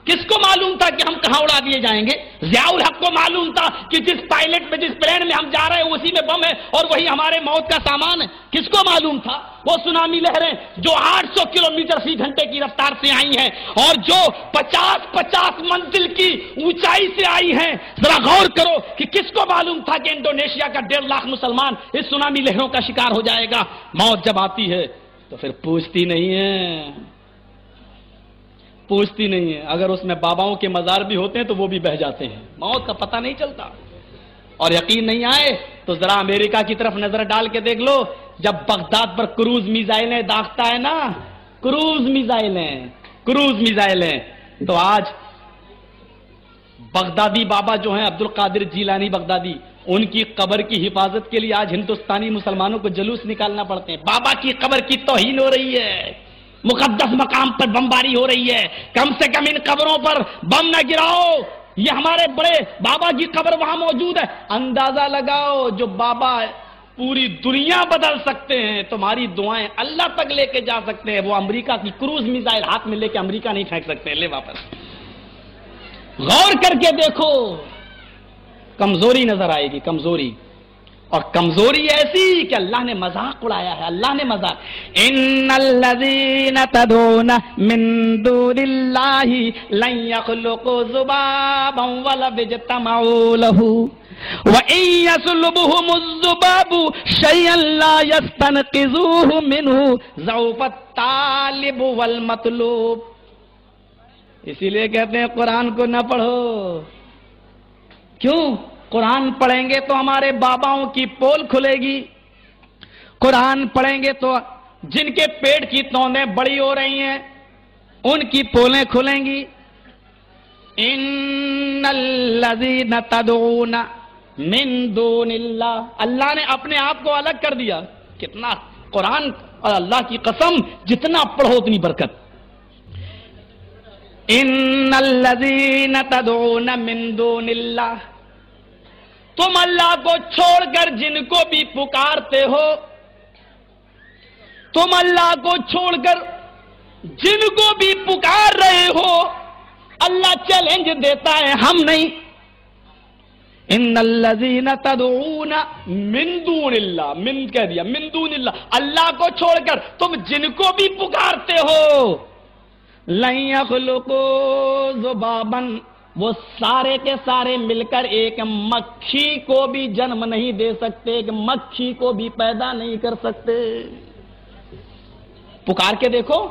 کس کو معلوم تھا کہ ہم کہاں اڑا دیے جائیں گے؟ ضیاء الحق کو معلوم تھا کہ جس پائلٹ میں جس پلین میں ہم جا رہے ہیں، اسی میں بم ہے اور وہی ہمارے موت کا سامان ہے۔ کس کو معلوم تھا؟ وہ سنامی لہریں جو آٹھ سو کلو میٹر فی گھنٹے کی رفتار سے آئی ہیں اور جو پچاس پچاس منزل کی اونچائی سے آئی ہیں۔ ذرا غور کرو کہ کس کو معلوم تھا کہ انڈونیشیا کا ڈیڑھ لاکھ مسلمان اس سنامی لہروں کا شکار ہو جائے گا؟ موت جب آتی ہے تو پھر پوچھتی نہیں ہے۔ پوچھتی نہیں ہے۔ اگر اس میں باباؤں کے مزار بھی ہوتے ہیں تو وہ بھی بہ جاتے ہیں۔ موت کا پتہ نہیں چلتا۔ اور یقین نہیں آئے تو ذرا امریکہ کی طرف نظر ڈال کے دیکھ لو۔ جب بغداد پر کروز میزائلیں داغتا ہے نا۔ کروز میزائلیں کروز میزائلیں۔ تو آج بغدادی بابا جو ہیں عبد القادر جیلانی بغدادی، ان کی قبر کی حفاظت کے لیے آج ہندوستانی مسلمانوں کو جلوس نکالنا پڑتے ہیں۔ بابا کی قبر کی توہین ہو رہی ہے۔ مقدس مقام پر بمباری ہو رہی ہے۔ کم سے کم ان قبروں پر بم نہ گراؤ۔ یہ ہمارے بڑے بابا کی قبر وہاں موجود ہے۔ اندازہ لگاؤ جو بابا پوری دنیا بدل سکتے ہیں۔ تمہاری دعائیں اللہ تک لے کے جا سکتے ہیں۔ وہ امریکہ کی کروز میزائل ہاتھ میں لے کے امریکہ نہیں پھینک سکتے۔ لے واپس۔ غور کر کے دیکھو۔ کمزوری نظر آئے گی، کمزوری۔ اور کمزوری ایسی کہ اللہ نے مذاق اڑایا ہے، اللہ نے مذاق۔ ان الذين تدعون من دون الله لن يخلقوا ذبابا ولا يجتمعوا له۔ وان يسلبهم الذباب شيئا لا يستنقذوه منه۔ ضعف الطالب والمطلوب۔ اسی لیے کہتے ہیں قرآن کو نہ پڑھو۔ کیوں؟ قرآن پڑھیں گے تو ہمارے باباؤں کی پول کھلے گی قرآن پڑھیں گے تو جن کے پیٹ کی توندیں بڑی ہو رہی ہیں، ان کی پولیں کھلیں گی ان الذین تدعون من دون اللہ اللہ نے اپنے آپ کو الگ کر دیا۔ کتنا قرآن اور اللہ کی قسم، جتنا پڑھو اتنی برکت۔ ان الذین تدعون من دون اللہ تم اللہ کو چھوڑ کر جن کو بھی پکارتے ہو، تم اللہ کو چھوڑ کر جن کو بھی پکار رہے ہو، اللہ چیلنج دیتا ہے ہم نہیں۔ ان الذین تدعون من دون اللہ، من کہہ دیا، من دون اللہ۔ اللہ کو چھوڑ کر تم جن کو بھی پکارتے ہو۔ لن يخلقوا ذبابا وہ سارے کے سارے مل کر ایک مکھی کو بھی جنم نہیں دے سکتے، ایک مکھی کو بھی پیدا نہیں کر سکتے۔ پکار کے دیکھو۔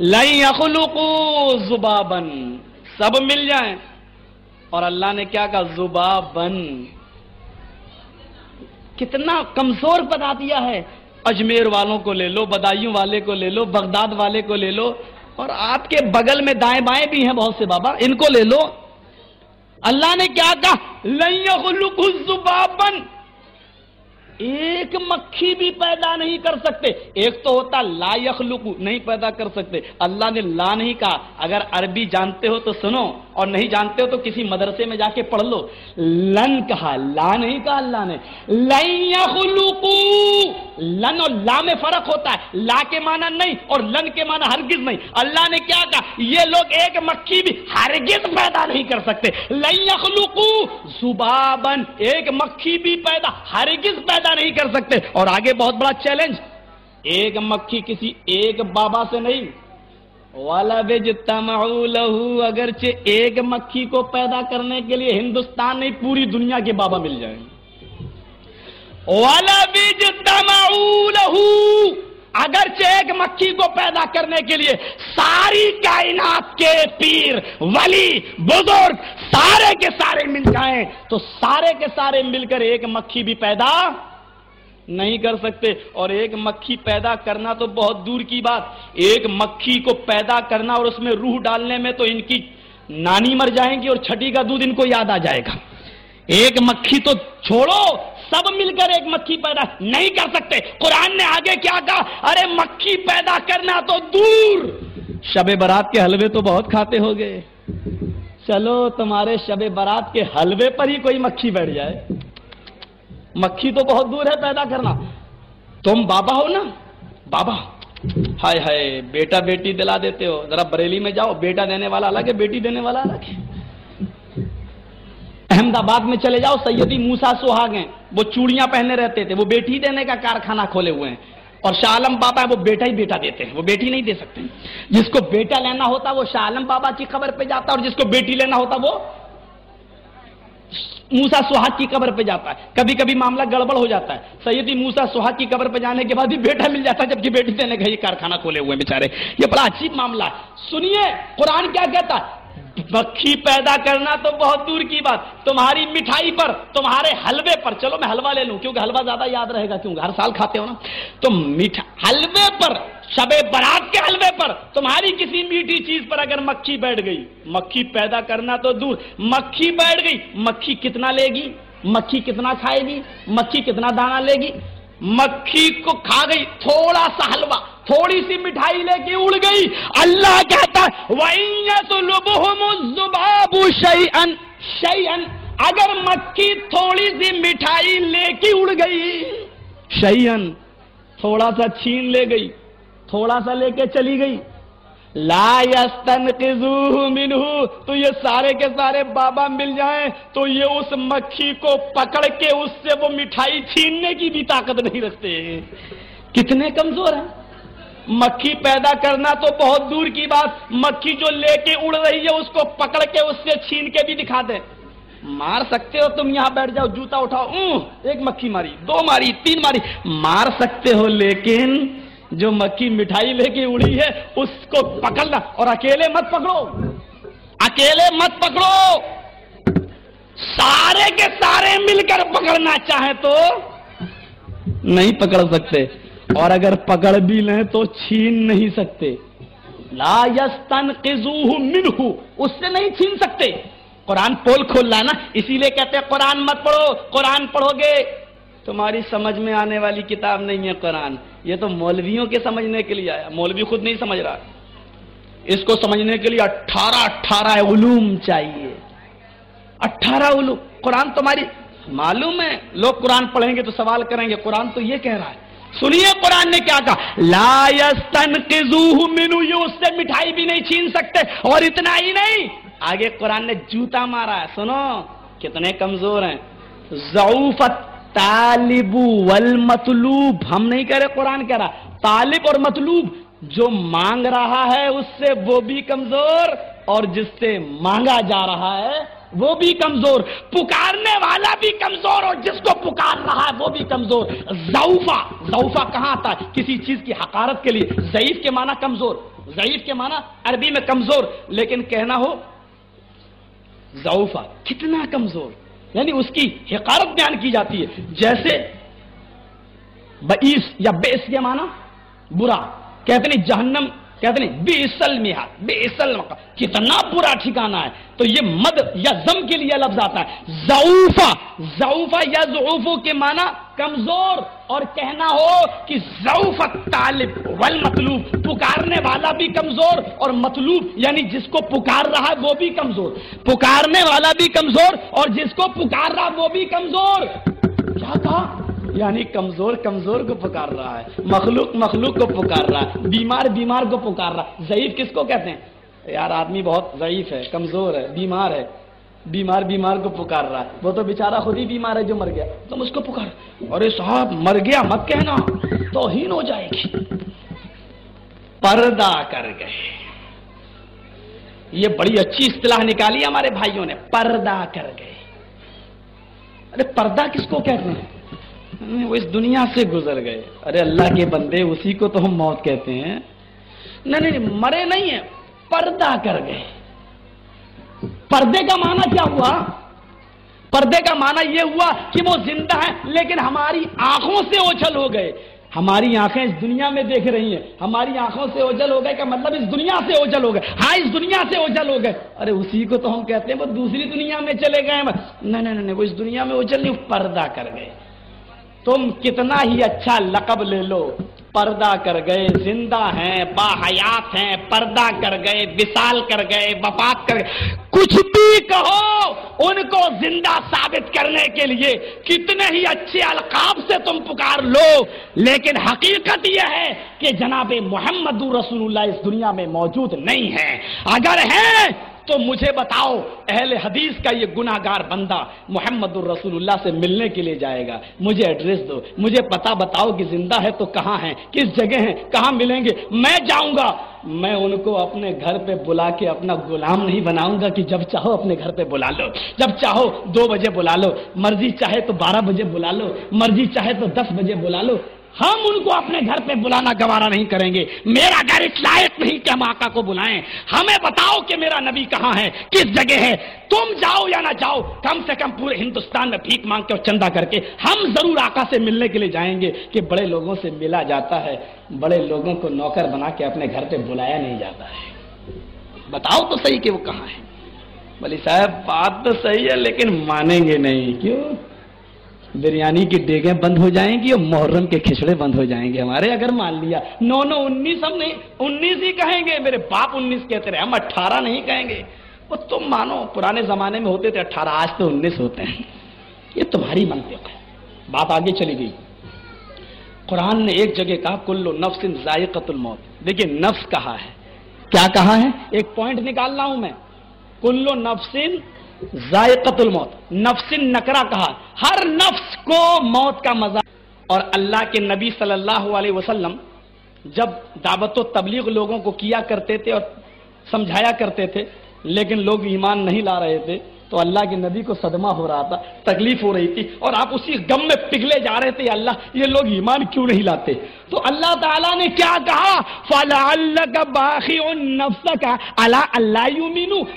لئی اخلوقو زبابن سب مل جائیں۔ اور اللہ نے کیا کہا؟ زبابن کتنا کمزور بتا دیا ہے۔ اجمیر والوں کو لے لو بدایوں والے کو لے لو، بغداد والے کو لے لو۔ اور آپ کے بغل میں دائیں بائیں بھی ہیں بہت سے بابا، ان کو لے لو۔ اللہ نے کیا کہا؟ لئی زبابن ایک مکھی بھی پیدا نہیں کر سکتے۔ ایک تو ہوتا لا یخلق، نہیں پیدا کر سکتے۔ اللہ نے لا نہیں کہا۔ اگر عربی جانتے ہو تو سنو۔ اور نہیں جانتے ہو تو کسی مدرسے میں جا کے پڑھ لو۔ لن کہا، لا نہیں کہا اللہ نے۔ لن یخلق لن اور لا میں فرق ہوتا ہے۔ لا کے معنی نہیں اور لن کے معنی ہرگز نہیں۔ اللہ نے کیا کہا؟ یہ لوگ ایک مکھی بھی ہرگز پیدا نہیں کر سکتے۔ لن یخلق زبابن ایک مکھی بھی پیدا ہرگز پیدا نہیں کر سکتے۔ اور آگے بہت بڑا چیلنج، ایک مکھی کسی ایک بابا سے نہیں۔ والا لہو، اگرچہ ایک مکھی کو پیدا کرنے کے لیے ہندوستان نہیں، پوری دنیا کے بابا مل جائیں۔ والا لہو، اگرچہ ایک مکھی کو پیدا کرنے کے لیے ساری کائنات کے پیر، ولی، بزرگ سارے کے سارے مل جائیں، تو سارے کے سارے مل کر ایک مکھی بھی پیدا نہیں کر سکتے۔ اور ایک مکھی پیدا کرنا تو بہت دور کی بات۔ ایک مکھی کو پیدا کرنا اور اس میں روح ڈالنے میں تو ان کی نانی مر جائیں گی اور چھٹی کا دودھ ان کو یاد آ جائے گا۔ ایک مکھی تو چھوڑو، سب مل کر ایک مکھی پیدا نہیں کر سکتے۔ قرآن نے آگے کیا کہا؟ ارے مکھی پیدا کرنا تو دور۔ شب برات کے حلوے تو بہت کھاتے ہو گئے۔ چلو، تمہارے شب برات کے حلوے پر ہی کوئی مکھی بیٹھ جائے۔ مکھی تو بہت دور ہے پیدا کرنا۔ تم بابا ہو نا؟ بابا۔ ہائے ہائے، بیٹا بیٹی دلا دیتے ہو۔ ذرا بریلی میں جاؤ۔ بیٹا دینے والا الگ ہے، بیٹی دینے والا الگ ہے۔ احمد آباد میں چلے جاؤ، سیدی موسا سہاگ ہیں۔ وہ چوڑیاں پہنے رہتے تھے۔ وہ بیٹی دینے کا کارخانہ کھولے ہوئے ہیں۔ اور شاہ عالم بابا ہے، وہ بیٹا ہی بیٹا دیتے ہیں۔ وہ بیٹی نہیں دے سکتے۔ جس کو بیٹا لینا ہوتا، وہ شاہ عالم بابا کی خبر پہ جاتا، اور جس کو بیٹی لینا ہوتا، وہ موسا سہاگ کی قبر پہ جاتا ہے۔ کبھی کبھی معاملہ گڑبڑ ہو جاتا ہے۔ سیدی موسا سہاگ کی قبر پہ جانے کے بعد ہی بیٹا مل جاتا ہے، جبکہ بیٹی دینے کا یہ کارخانہ کھولے ہوئے بےچارے یہ بڑا عجیب معاملہ ہے۔ سنیے، قرآن کیا کہتا ہے؟ مکھی پیدا کرنا تو بہت دور کی بات۔ تمہاری مٹھائی پر، تمہارے حلوے پر۔ چلو، میں حلوہ لے لوں، کیونکہ حلوہ زیادہ یاد رہے گا، کیونکہ ہر سال کھاتے ہو نا۔ تو میٹھا حلوے پر شب برات کے حلوے پر تمہاری کسی میٹھی چیز پر اگر مکھی بیٹھ گئی، مکھی پیدا کرنا تو دور، مکھی بیٹھ گئی، مکھی کتنا لے گی؟ مکھی کتنا کھائے گی؟ مکھی کتنا دانا لے گی؟ مکھی کو کھا گئی، تھوڑا سا حلوہ، تھوڑی سی مٹھائی لے کے اڑ گئی۔ اللہ کہتا اگر مکھی تھوڑی سی مٹھائی لے کے اڑ گئی شیئن تھوڑا سا چھین لے گئی تھوڑا سا لے کے چلی گئی۔ لا يستنقذوه منه، تو یہ سارے کے سارے بابا مل جائیں، تو یہ اس مکھی کو پکڑ کے اس سے وہ مٹھائی چھیننے کی بھی طاقت نہیں رکھتے۔ کتنے کمزور ہیں۔ مکھی پیدا کرنا تو بہت دور کی بات، مکھی جو لے کے اڑ رہی ہے، اس کو پکڑ کے اس سے چھین کے بھی دکھا دے۔ مار سکتے ہو تم یہاں بیٹھ جاؤ، جوتا اٹھاؤ ایک مکھی ماری، دو ماری، تین ماری۔ مار سکتے ہو لیکن جو مکھی مٹھائی لے کے اڑی ہے، اس کو پکڑنا اور اکیلے مت پکڑو۔ اکیلے مت پکڑو۔ سارے کے سارے مل کر پکڑنا چاہے تو نہیں پکڑ سکتے۔ اور اگر پکڑ بھی لیں تو چھین نہیں سکتے۔ لا یستن منہ اس سے نہیں چھین سکتے۔ قرآن پول کھول نا اسی لیے کہتے ہیں قرآن مت پڑھو، قرآن پڑھو گے۔ تمہاری سمجھ میں آنے والی کتاب نہیں ہے قرآن۔ یہ تو مولویوں کے سمجھنے کے لیے آیا۔ مولوی خود نہیں سمجھ رہا۔ اس کو سمجھنے کے لیے اٹھارہ اٹھارہ علوم چاہیے۔ اٹھارہ علوم۔ قرآن تمہاری معلوم ہے۔ لوگ قرآن پڑھیں گے تو سوال کریں گے۔ قرآن تو یہ کہہ رہا ہے۔ سنیے قرآن نے کیا کہا؟ لا منو، یہ اس سے مٹھائی بھی نہیں چھین سکتے اور اتنا ہی نہیں۔ آگے قرآن نے جوتا مارا ہے۔ سنو، کتنے کمزور ہیں۔ ضعوفت طالب والمطلوب۔ ہم نہیں کہہ رہے قرآن کہہ رہا۔ طالب اور مطلوب، جو مانگ رہا ہے اس سے وہ بھی کمزور اور جس سے مانگا جا رہا ہے وہ بھی کمزور۔ پکارنے والا بھی کمزور اور جس کو پکار رہا ہے وہ بھی کمزور۔ زوفا زوفا کہاں آتا ہے؟ کسی چیز کی حقارت کے لیے۔ ضعیف کے معنی کمزور۔ ضعیف کے معنی عربی میں کمزور، لیکن کہنا ہو زوفا کتنا کمزور۔ یعنی اس کی حقارت بیان کی جاتی ہے۔ جیسے بئیس یا بیس کے معنی برا، کہتے ہیں جہنم کہتے نہیں بے اصل بے اصل کتنا برا ٹھکانا ہے۔ تو یہ مد یا زم کے لیے لفظ آتا ہے۔ زعوفا زعوفا یا زعوفو کے معنی کمزور، اور کہنا ہو کہ زعوفت طالب والمطلوب، پکارنے والا بھی کمزور اور مطلوب یعنی جس کو پکار رہا ہے وہ بھی کمزور۔ پکارنے والا بھی کمزور اور جس کو پکار رہا وہ بھی کمزور۔ کیا کہا؟ یعنی کمزور کمزور کو پکار رہا ہے، مخلوق مخلوق کو پکار رہا ہے، بیمار بیمار کو پکار رہا ہے۔ ضعیف کس کو کہتے ہیں؟ یار آدمی بہت ضعیف ہے، کمزور ہے، بیمار ہے۔ بیمار بیمار کو پکار رہا ہے۔ وہ تو بےچارا خود ہی بیمار ہے جو مر گیا۔ تم اس کو پکار۔ ارے صاحب، مر گیا مت کہنا۔ توہین ہو جائے گی۔ پردہ کر گئے۔ یہ بڑی اچھی اصطلاح نکالی ہمارے بھائیوں نے۔ پردہ کر گئے۔ ارے پردہ کس کو کہتے ہیں؟ وہ اس دنیا سے گزر گئے۔ ارے اللہ کے بندے، اسی کو تو ہم موت کہتے ہیں۔ نہیں نہیں مرے نہیں ہیں، پردہ کر گئے۔ پردے کا معنی کیا ہوا؟ پردے کا معنی یہ ہوا کہ وہ زندہ ہے لیکن ہماری آنکھوں سے اوچھل ہو گئے۔ ہماری آنکھیں اس دنیا میں دیکھ رہی ہیں۔ ہماری آنکھوں سے اوجل ہو گئے کہ مطلب اس دنیا سے اوجل ہو گئے۔ ہاں اس دنیا سے اوجل ہو گئے۔ ارے اسی کو تو ہم کہتے ہیں، وہ دوسری دنیا میں چلے گئے۔ نہیں نہیں وہ اس دنیا میں اوجل نہیں پردہ کر گئے۔ تم کتنا ہی اچھا لقب لے لو۔ پردہ کر گئے، زندہ ہیں، با حیات ہیں، پردہ کر گئے، وصال کر گئے، وفات کر گئے۔ کچھ بھی کہو، ان کو زندہ ثابت کرنے کے لیے کتنے ہی اچھے القاب سے تم پکار لو۔ لیکن حقیقت یہ ہے کہ جناب محمد رسول اللہ اس دنیا میں موجود نہیں ہے۔ اگر ہیں تو مجھے بتاؤ، اہل حدیث کا یہ گناہ بندہ محمد الرسول اللہ سے ملنے کے لیے جائے گا۔ مجھے ایڈریس دو، مجھے پتا بتاؤ کہ زندہ ہے تو کہاں ہے، کس جگہ ہیں کہاں ملیں گے۔ میں جاؤں گا۔ میں ان کو اپنے گھر پہ بلا کے اپنا غلام نہیں بناؤں گا کہ جب چاہو اپنے گھر پہ بلا لو۔ جب چاہو دو بجے بلا لو۔ مرضی چاہے تو بارہ بجے بلا لو۔ مرضی چاہے تو دس بجے بلا لو۔ ہم ان کو اپنے گھر پہ بلانا گوارا نہیں کریں گے۔ میرا گھر اس لائق نہیں کہ ہم آقا کو بلائیں۔ ہمیں بتاؤ کہ میرا نبی کہاں ہے، کس جگہ ہے۔ تم جاؤ یا نہ جاؤ، کم سے کم پورے ہندوستان میں بھیک مانگ کے اور چندہ کر کے ہم ضرور آقا سے ملنے کے لیے جائیں گے کہ بڑے لوگوں سے ملا جاتا ہے۔ بڑے لوگوں کو نوکر بنا کے اپنے گھر پہ بلایا نہیں جاتا ہے۔ بتاؤ تو صحیح کہ وہ کہاں ہے بلی صاحب، بات تو صحیح ہے، لیکن مانیں گے نہیں۔ کیوں؟ بریانی کی ڈیگیں بند ہو جائیں گی اور محرم کے کھچڑے بند ہو جائیں گے ہمارے، اگر مان لیا۔ نو نو، انیس ہم نہیں، انیس ہی کہیں گے۔ میرے باپ انیس کہتے رہے، ہم اٹھارہ نہیں کہیں گے۔ وہ تم مانو، پرانے زمانے میں ہوتے تھے اٹھارہ، آج تو انیس ہوتے ہیں۔ یہ تمہاری منطق ہے۔ بات آگے چلی گئی۔ قرآن نے ایک جگہ کہا، کلو نفس ذائقت الموت۔ دیکھیے، نفس کہا ہے؟ کیا کہا ہے؟ ایک پوائنٹ نکال رہا ہوں میں۔ کلو نفسن ذائقت الموت، نفس نکرا کہا۔ ہر نفس کو موت کا مزہ۔ اور اللہ کے نبی صلی اللہ علیہ وسلم جب دعوت و تبلیغ لوگوں کو کیا کرتے تھے اور سمجھایا کرتے تھے، لیکن لوگ ایمان نہیں لا رہے تھے تو اللہ کے نبی کو صدمہ ہو رہا تھا، تکلیف ہو رہی تھی، اور آپ اسی غم میں پگھلے جا رہے تھے اللہ، یہ لوگ ایمان کیوں نہیں لاتے؟ تو اللہ تعالیٰ نے کیا کہا؟ فلا اللہ کا باقی نفس کا اللہ اللہ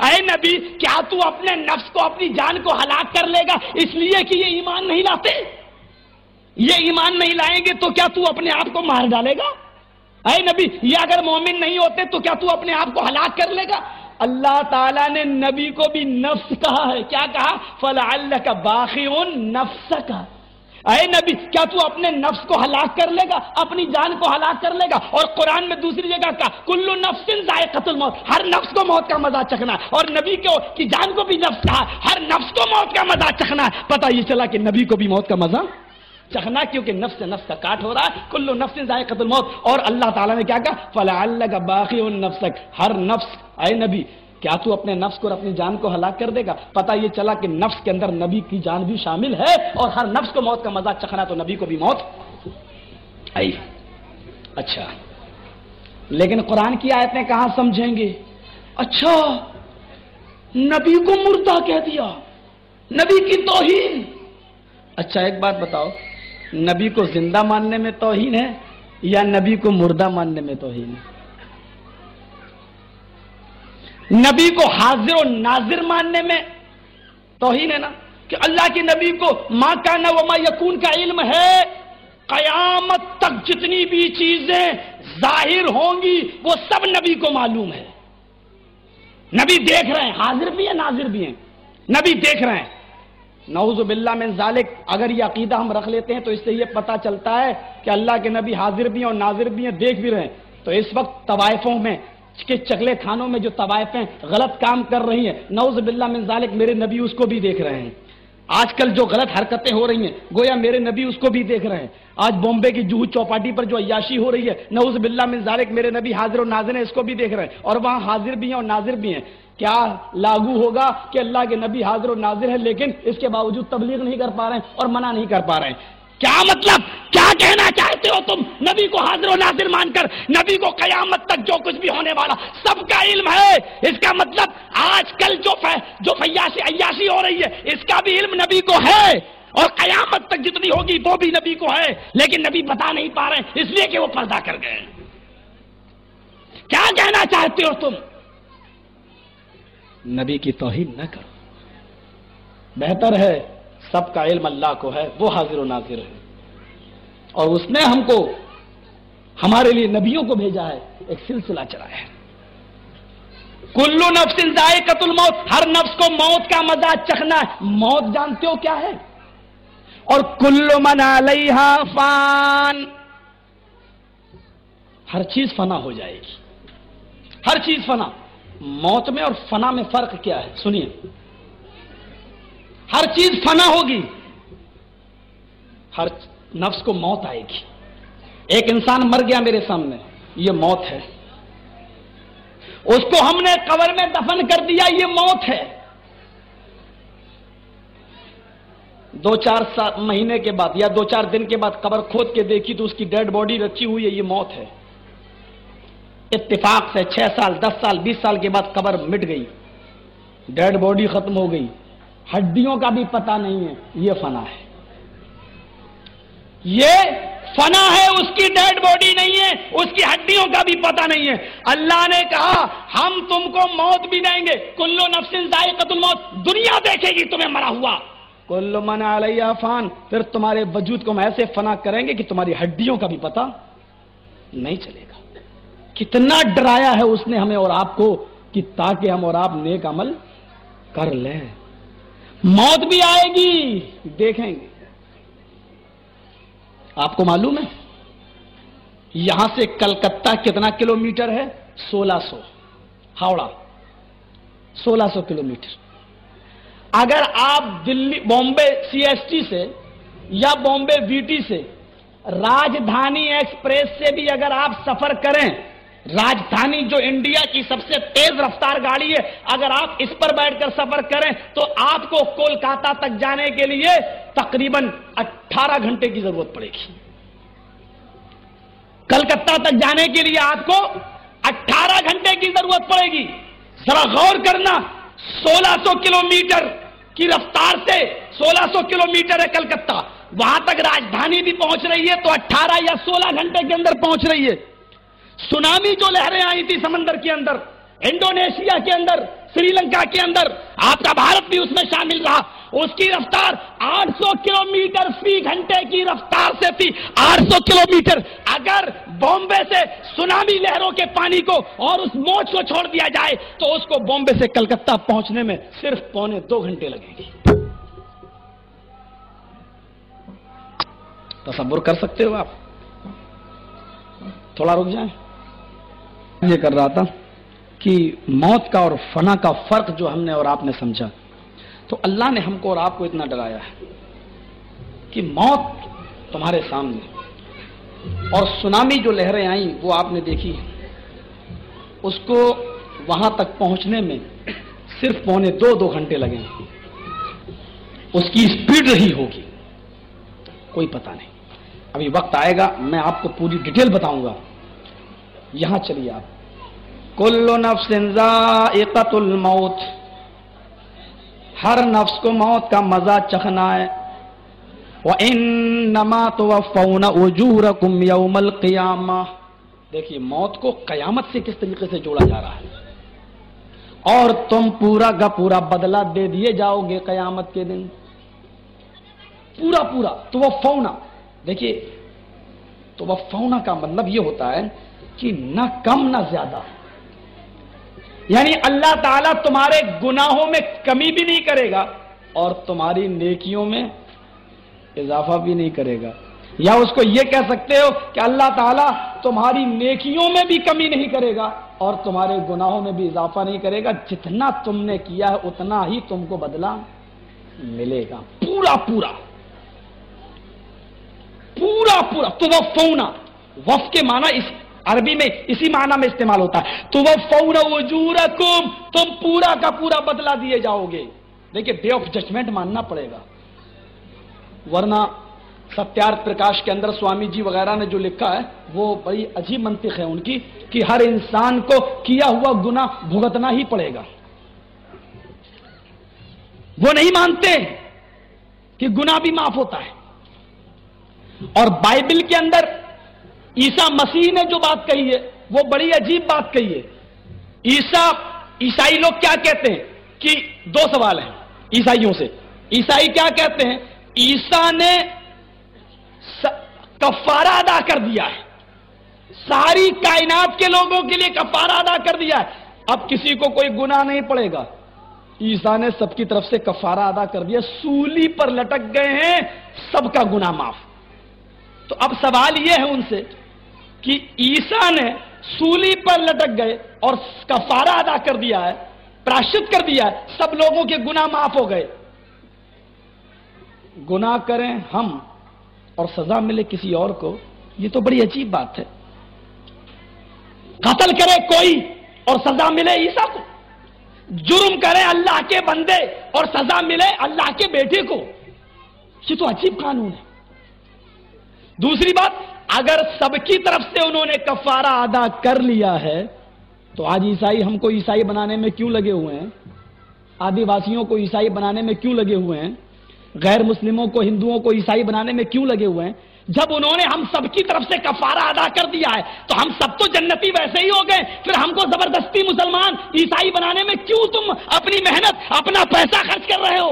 اے نبی، کیا تو اپنے نفس کو، اپنی جان کو ہلاک کر لے گا، اس لیے کہ یہ ایمان نہیں لاتے؟ یہ ایمان نہیں لائیں گے تو کیا تو اپنے آپ کو مار ڈالے گا؟ اے نبی، یہ اگر مومن نہیں ہوتے تو کیا تو اپنے آپ کو ہلاک کر لے گا؟ اللہ تعالیٰ نے نبی کو بھی نفس کہا ہے۔ کیا کہا؟ فلا اللہ کا باقی نفس کا اے نبی، کیا تو اپنے نفس کو ہلاک کر لے گا؟ اپنی جان کو ہلاک کر لے گا؟ اور قرآن میں دوسری جگہ کا کلو نفس ذائقہ الموت۔ ہر نفس کو موت کا مزہ چکھنا اور نبی کو، کی جان کو بھی نفس کہا۔ ہر نفس کو موت کا مزہ چکھنا ہے۔ پتہ یہ چلا کہ نبی کو بھی موت کا مزہ چکھنا کیونکہ نفس نفس کا کاٹ ہو رہا ہے، کلو نفس ذائقہ الموت۔ اور اللہ تعالیٰ نے کیا کہا؟ فلا اللہ باقی ان نفس ہر نفس، اے نبی، کیا تو اپنے نفس کو اور اپنی جان کو ہلاک کر دے گا؟ پتا یہ چلا کہ نفس کے اندر نبی کی جان بھی شامل ہے اور ہر نفس کو موت کا مزاق چکھنا تو نبی کو بھی موت۔ آئی۔ اچھا۔ لیکن قرآن کی آیتیں کہاں سمجھیں گے؟ اچھا۔ نبی کو مردہ کہہ دیا۔ نبی کی توہین۔ اچھا ایک بات بتاؤ۔ نبی کو زندہ ماننے میں توہین ہے یا نبی کو مردہ ماننے میں توہین ہے؟ نبی کو حاضر و ناظر ماننے میں توہین ہے نا؟ کہ اللہ کے نبی کو ماں کا نہ وما یقون کا علم ہے، قیامت تک جتنی بھی چیزیں ظاہر ہوں گی، وہ سب نبی کو معلوم ہے۔ نبی دیکھ رہے ہیں، حاضر بھی ہیں، ناظر بھی ہیں۔ نبی دیکھ رہے ہیں۔ نعوذ باللہ من ذالک، اگر یہ عقیدہ ہم رکھ لیتے ہیں تو اس سے یہ پتا چلتا ہے کہ اللہ کے نبی حاضر بھی ہیں اور ناظر بھی ہیں، دیکھ بھی رہے ہیں۔ تو اس وقت طوائفوں میں کہ چکلے خانوں میں جو طوائفیں غلط کام کر رہی ہیں، نعوذ باللہ من ذالک میرے نبی اس کو بھی دیکھ رہے ہیں۔ آج کل جو غلط حرکتیں ہو رہی ہیں، گویا میرے نبی اس کو بھی دیکھ رہے ہیں۔ آج بومبے کی جوہو چوپاٹی پر جو عیاشی ہو رہی ہے، نعوذ باللہ من ذالک میرے نبی حاضر و ناظر ہیں، اس کو بھی دیکھ رہے ہیں۔ اور وہاں حاضر بھی ہیں اور ناظر بھی ہیں۔ کیا لاگو ہوگا کہ اللہ کے نبی حاضر و ناظر ہے لیکن اس کے باوجود تبلیغ نہیں کر پا رہے ہیں اور منع نہیں کر پا رہے ہیں؟ کیا مطلب؟ کیا کہنا چاہتے ہو تم؟ نبی کو حاضر و ناظر مان کر، نبی کو قیامت تک جو کچھ بھی ہونے والا، سب کا علم ہے۔ اس کا مطلب آج کل جو جو فیاسی، عیاشی ہو رہی ہے، اس کا بھی علم نبی کو ہے۔ اور قیامت تک جتنی ہوگی، وہ بھی نبی کو ہے۔ لیکن نبی بتا نہیں پا رہے، اس لیے کہ وہ پردہ کر گئے کیا کہنا چاہتے ہو تم؟ نبی کی توہین نہ کرو۔ بہتر ہے سب کا علم اللہ کو ہے، وہ حاضر و ناظر ہے۔ اور اس نے ہم کو، ہمارے لیے نبیوں کو بھیجا ہے، ایک سلسلہ چلایا ہے۔ کلو نفس ذائقت الموت، ہر نفس کو موت کا مزہ چکھنا ہے۔ موت جانتے ہو کیا ہے؟ اور کلو من علیہ فان، ہر چیز فنا ہو جائے گی۔ ہر چیز فنا۔ موت میں اور فنا میں فرق کیا ہے؟ سنیے۔ ہر چیز فنا ہوگی۔ ہر نفس کو موت آئے گی۔ ایک انسان مر گیا میرے سامنے، یہ موت ہے۔ اس کو ہم نے قبر میں دفن کر دیا، یہ موت ہے۔ دو چار مہینے کے بعد یا دو چار دن کے بعد قبر کھود کے دیکھی تو اس کی ڈیڈ باڈی رکھی ہوئی ہے، یہ موت ہے۔ اتفاق سے چھ سال، دس سال، بیس سال کے بعد قبر مٹ گئی۔ ڈیڈ باڈی ختم ہو گئی۔ ہڈیوں کا بھی پتہ نہیں ہے۔ یہ فنا ہے۔ یہ فنا ہے، اس کی ڈیڈ باڈی نہیں ہے، اس کی ہڈیوں کا بھی پتہ نہیں ہے۔ اللہ نے کہا، ہم تم کو موت بھی دیں گے۔ کلو نفسل ذائقت الموت۔ دنیا دیکھے گی، تمہیں مرا ہوا۔ کلو من علیہ فان۔ پھر تمہارے وجود کو ہم ایسے فنا کریں گے کہ تمہاری ہڈیوں کا بھی پتہ نہیں چلے گا۔ کتنا ڈرایا ہے اس نے ہمیں اور آپ کو کہ تاکہ ہم اور آپ نیک عمل کر لیں۔ موت بھی آئے گی، دیکھیں گے۔ آپ کو معلوم ہے؟ یہاں سے کلکتہ کتنا کلومیٹر ہے؟ سولہ سو۔ ہاوڑا۔ سولہ سو کلومیٹر۔ اگر آپ Delhi, Bombay C S T سے یا بامبے وی ٹی سے، راجدھانی ایکسپریس سے بھی اگر آپ سفر کریں راجدھانی جو انڈیا کی سب سے تیز رفتار گاڑی ہے، اگر آپ اس پر بیٹھ کر سفر کریں تو آپ کو کولکاتہ تک جانے کے لیے تقریباً اٹھارہ گھنٹے کی ضرورت پڑے گی۔ کلکتہ تک جانے کے لیے آپ کو اٹھارہ گھنٹے کی ضرورت پڑے گی۔ ذرا غور کرنا، سولہ سو کلو میٹر کی رفتار سے سولہ سو کلو میٹر ہے کلکتہ۔ وہاں تک راجدھانی بھی پہنچ رہی ہے تو اٹھارہ یا سولہ گھنٹے کے اندر پہنچ رہی ہے۔ سنامی جو لہریں آئی تھی سمندر کے اندر، انڈونیشیا کے اندر، سری لنکا کے اندر، آپ کا بھارت بھی اس میں شامل رہا۔ اس کی رفتار آٹھ سو کلو میٹر فی گھنٹے کی رفتار سے تھی۔ آٹھ سو کلو میٹر اگر بامبے سے سنامی لہروں کے پانی کو اور اس موج کو چھوڑ دیا جائے، تو اس کو بامبے سے کلکتہ پہنچنے میں صرف پونے دو گھنٹے لگے گی تصور کر سکتے ہو آپ؟ تھوڑا رک جائیں۔ یہ کر رہا تھا کہ موت کا اور فنا کا فرق جو ہم نے اور آپ نے سمجھا، تو اللہ نے ہم کو اور آپ کو اتنا ڈرایا ہے کہ موت تمہارے سامنے۔ اور سنامی جو لہریں آئیں، وہ آپ نے دیکھی۔ اس کو وہاں تک پہنچنے میں صرف پونے دو دو گھنٹے لگے اس کی اسپیڈ رہی ہوگی۔ کوئی پتہ نہیں۔ ابھی وقت آئے گا، میں آپ کو پوری ڈیٹیل بتاؤں گا۔ یہاں چلیے آپ۔ کل نفس ذائقت الموت۔ ہر نفس کو موت کا مزہ چکھنا ہے۔ وَإِنَّمَا تُوَفَّوْنَ أُجُورَكُمْ يَوْمَ الْقِيَامَةِ۔ دیکھیے، موت کو قیامت سے کس طریقے سے جوڑا جا رہا ہے؟ اور تم پورا کا پورا بدلہ دے دیے جاؤ گے قیامت کے دن۔ پورا پورا تو وہ فونا دیکھیے تو وہ فونا کا مطلب یہ ہوتا ہے کہ نہ کم نہ زیادہ۔ یعنی اللہ تعالیٰ تمہارے گناہوں میں کمی بھی نہیں کرے گا اور تمہاری نیکیوں میں اضافہ بھی نہیں کرے گا۔ یا اس کو یہ کہہ سکتے ہو کہ اللہ تعالیٰ تمہاری نیکیوں میں بھی کمی نہیں کرے گا اور تمہارے گناہوں میں بھی اضافہ نہیں کرے گا۔ جتنا تم نے کیا ہے اتنا ہی تم کو بدلا ملے گا۔ پورا پورا۔ پورا پورا۔ تو وف کے معنی اس عربی میں اسی معنی میں استعمال ہوتا ہے۔ تو وہ فونا تم پورا کا پورا بدلا دیے جاؤ گے۔ دیکھیے ڈے آف ججمنٹ ماننا پڑے گا۔ ورنہ ستیار پرکاش کے اندر سوامی جی وغیرہ نے جو لکھا ہے، وہ بڑی عجیب منطق ہے ان کی کہ ہر انسان کو کیا ہوا گنا بھگتنا ہی پڑے گا۔ وہ نہیں مانتے کہ گنا بھی معاف ہوتا ہے۔ اور بائبل کے اندر عیسا مسیح نے جو بات کہی ہے، وہ بڑی عجیب بات کہی ہے۔ عیسا عیسائی لوگ کیا کہتے ہیں؟ کہ دو سوال ہیں عیسائیوں سے۔ عیسائی کیا کہتے ہیں؟ عیسا نے کفارہ ادا کر دیا ہے۔ ساری کائنات کے لوگوں کے لیے کفارہ ادا کر دیا ہے۔ اب کسی کو کوئی گناہ نہیں پڑے گا۔ عیسا نے سب کی طرف سے کفارہ ادا کر دیا۔ سولی پر لٹک گئے ہیں، سب کا گناہ معاف۔ تو اب سوال یہ ہے ان سے کہ عیسا نے سولی پر لٹک گئے اور کفارہ ادا کر دیا ہے، پراشت کر دیا ہے، سب لوگوں کے گناہ معاف ہو گئے۔ گناہ کریں ہم اور سزا ملے کسی اور کو، یہ تو بڑی عجیب بات ہے۔ قتل کرے کوئی اور سزا ملے عیسا کو۔ جرم کرے اللہ کے بندے اور سزا ملے اللہ کے بیٹے کو۔ یہ تو عجیب قانون ہے۔ دوسری بات اگر سب کی طرف سے انہوں نے کفارہ ادا کر لیا ہے، تو آج عیسائی ہم کو عیسائی بنانے میں کیوں لگے ہوئے ہیں؟ آدی واسیوں کو عیسائی بنانے میں کیوں لگے ہوئے ہیں؟ غیر مسلموں کو، ہندوؤں کو عیسائی بنانے میں کیوں لگے ہوئے ہیں؟ جب انہوں نے ہم سب کی طرف سے کفارہ ادا کر دیا ہے، تو ہم سب تو جنتی ویسے ہی ہو گئے۔ پھر ہم کو زبردستی مسلمان عیسائی بنانے میں کیوں تم اپنی محنت، اپنا پیسہ خرچ کر رہے ہو؟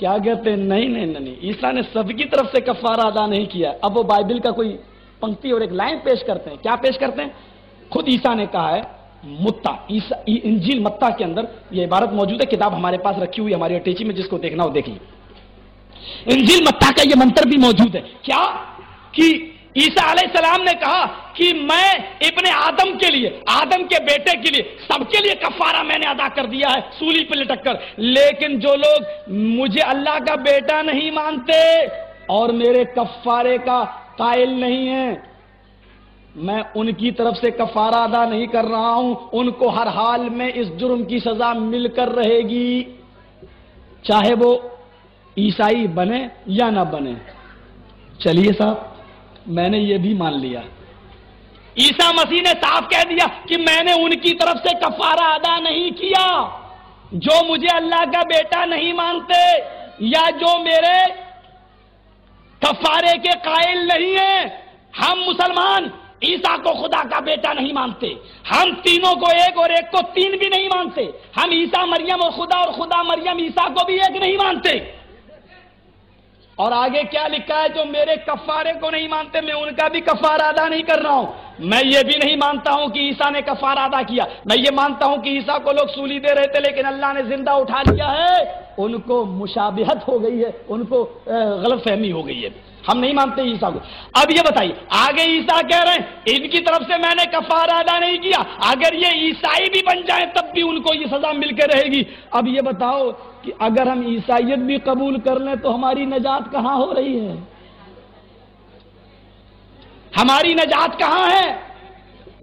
کیا کہتے ہیں؟ نہیں نہیں نہیں عیسیٰ نے سب کی طرف سے کفارہ ادا نہیں کیا۔ اب وہ بائبل کا کوئی پنکتی اور ایک لائن پیش کرتے ہیں۔ کیا پیش کرتے ہیں؟ خود عیسیٰ نے کہا ہے، متا انجیل متا کے اندر یہ عبارت موجود ہے، کتاب ہمارے پاس رکھی ہوئی ہماری اٹیچی میں، جس کو دیکھنا ہو دیکھ لی انجیل متا کا یہ منتر بھی موجود ہے۔ کیا؟ کہ عیسا علیہ السلام نے کہا کہ میں ابن آدم کے لیے، آدم کے بیٹے کے لیے، سب کے لیے کفارہ میں نے ادا کر دیا ہے، سولی پہ لٹک کر۔ لیکن جو لوگ مجھے اللہ کا بیٹا نہیں مانتے اور میرے کفارے کا قائل نہیں ہے میں ان کی طرف سے کفارہ ادا نہیں کر رہا ہوں، ان کو ہر حال میں اس جرم کی سزا مل کر رہے گی۔ چاہے وہ عیسائی بنے یا نہ بنے۔ چلیے صاحب میں نے یہ بھی مان لیا۔ عیسا مسیح نے صاف کہہ دیا کہ میں نے ان کی طرف سے کفارہ ادا نہیں کیا۔ جو مجھے اللہ کا بیٹا نہیں مانتے یا جو میرے کفارے کے قائل نہیں ہیں، ہم مسلمان عیسا کو خدا کا بیٹا نہیں مانتے۔ ہم تینوں کو ایک اور ایک کو تین بھی نہیں مانتے۔ ہم عیسا مریم اور خدا اور خدا مریم عیسا کو بھی ایک نہیں مانتے۔ اور آگے کیا لکھا ہے جو میرے کفارے کو نہیں مانتے، میں ان کا بھی کفارہ ادا نہیں کر رہا ہوں۔ میں یہ بھی نہیں مانتا ہوں کہ عیسیٰ نے کفارہ ادا کیا۔ میں یہ مانتا ہوں کہ عیسیٰ کو لوگ سولی دے رہے تھے، لیکن اللہ نے زندہ اٹھا لیا ہے۔ ان کو مشابہت ہو گئی ہے، ان کو غلط فہمی ہو گئی ہے۔ ہم نہیں مانتے عیسیٰ کو۔ اب یہ بتائیے، آگے عیسیٰ کہہ رہے ہیں، ان کی طرف سے میں نے کفارہ ادا نہیں کیا۔ اگر یہ عیسائی بھی بن جائیں، تب بھی ان کو یہ سزا مل کے رہے گی۔ اب یہ بتاؤ کہ اگر ہم عیسائیت بھی قبول کر لیں تو ہماری نجات کہاں ہو رہی ہے؟ ہماری نجات کہاں ہے؟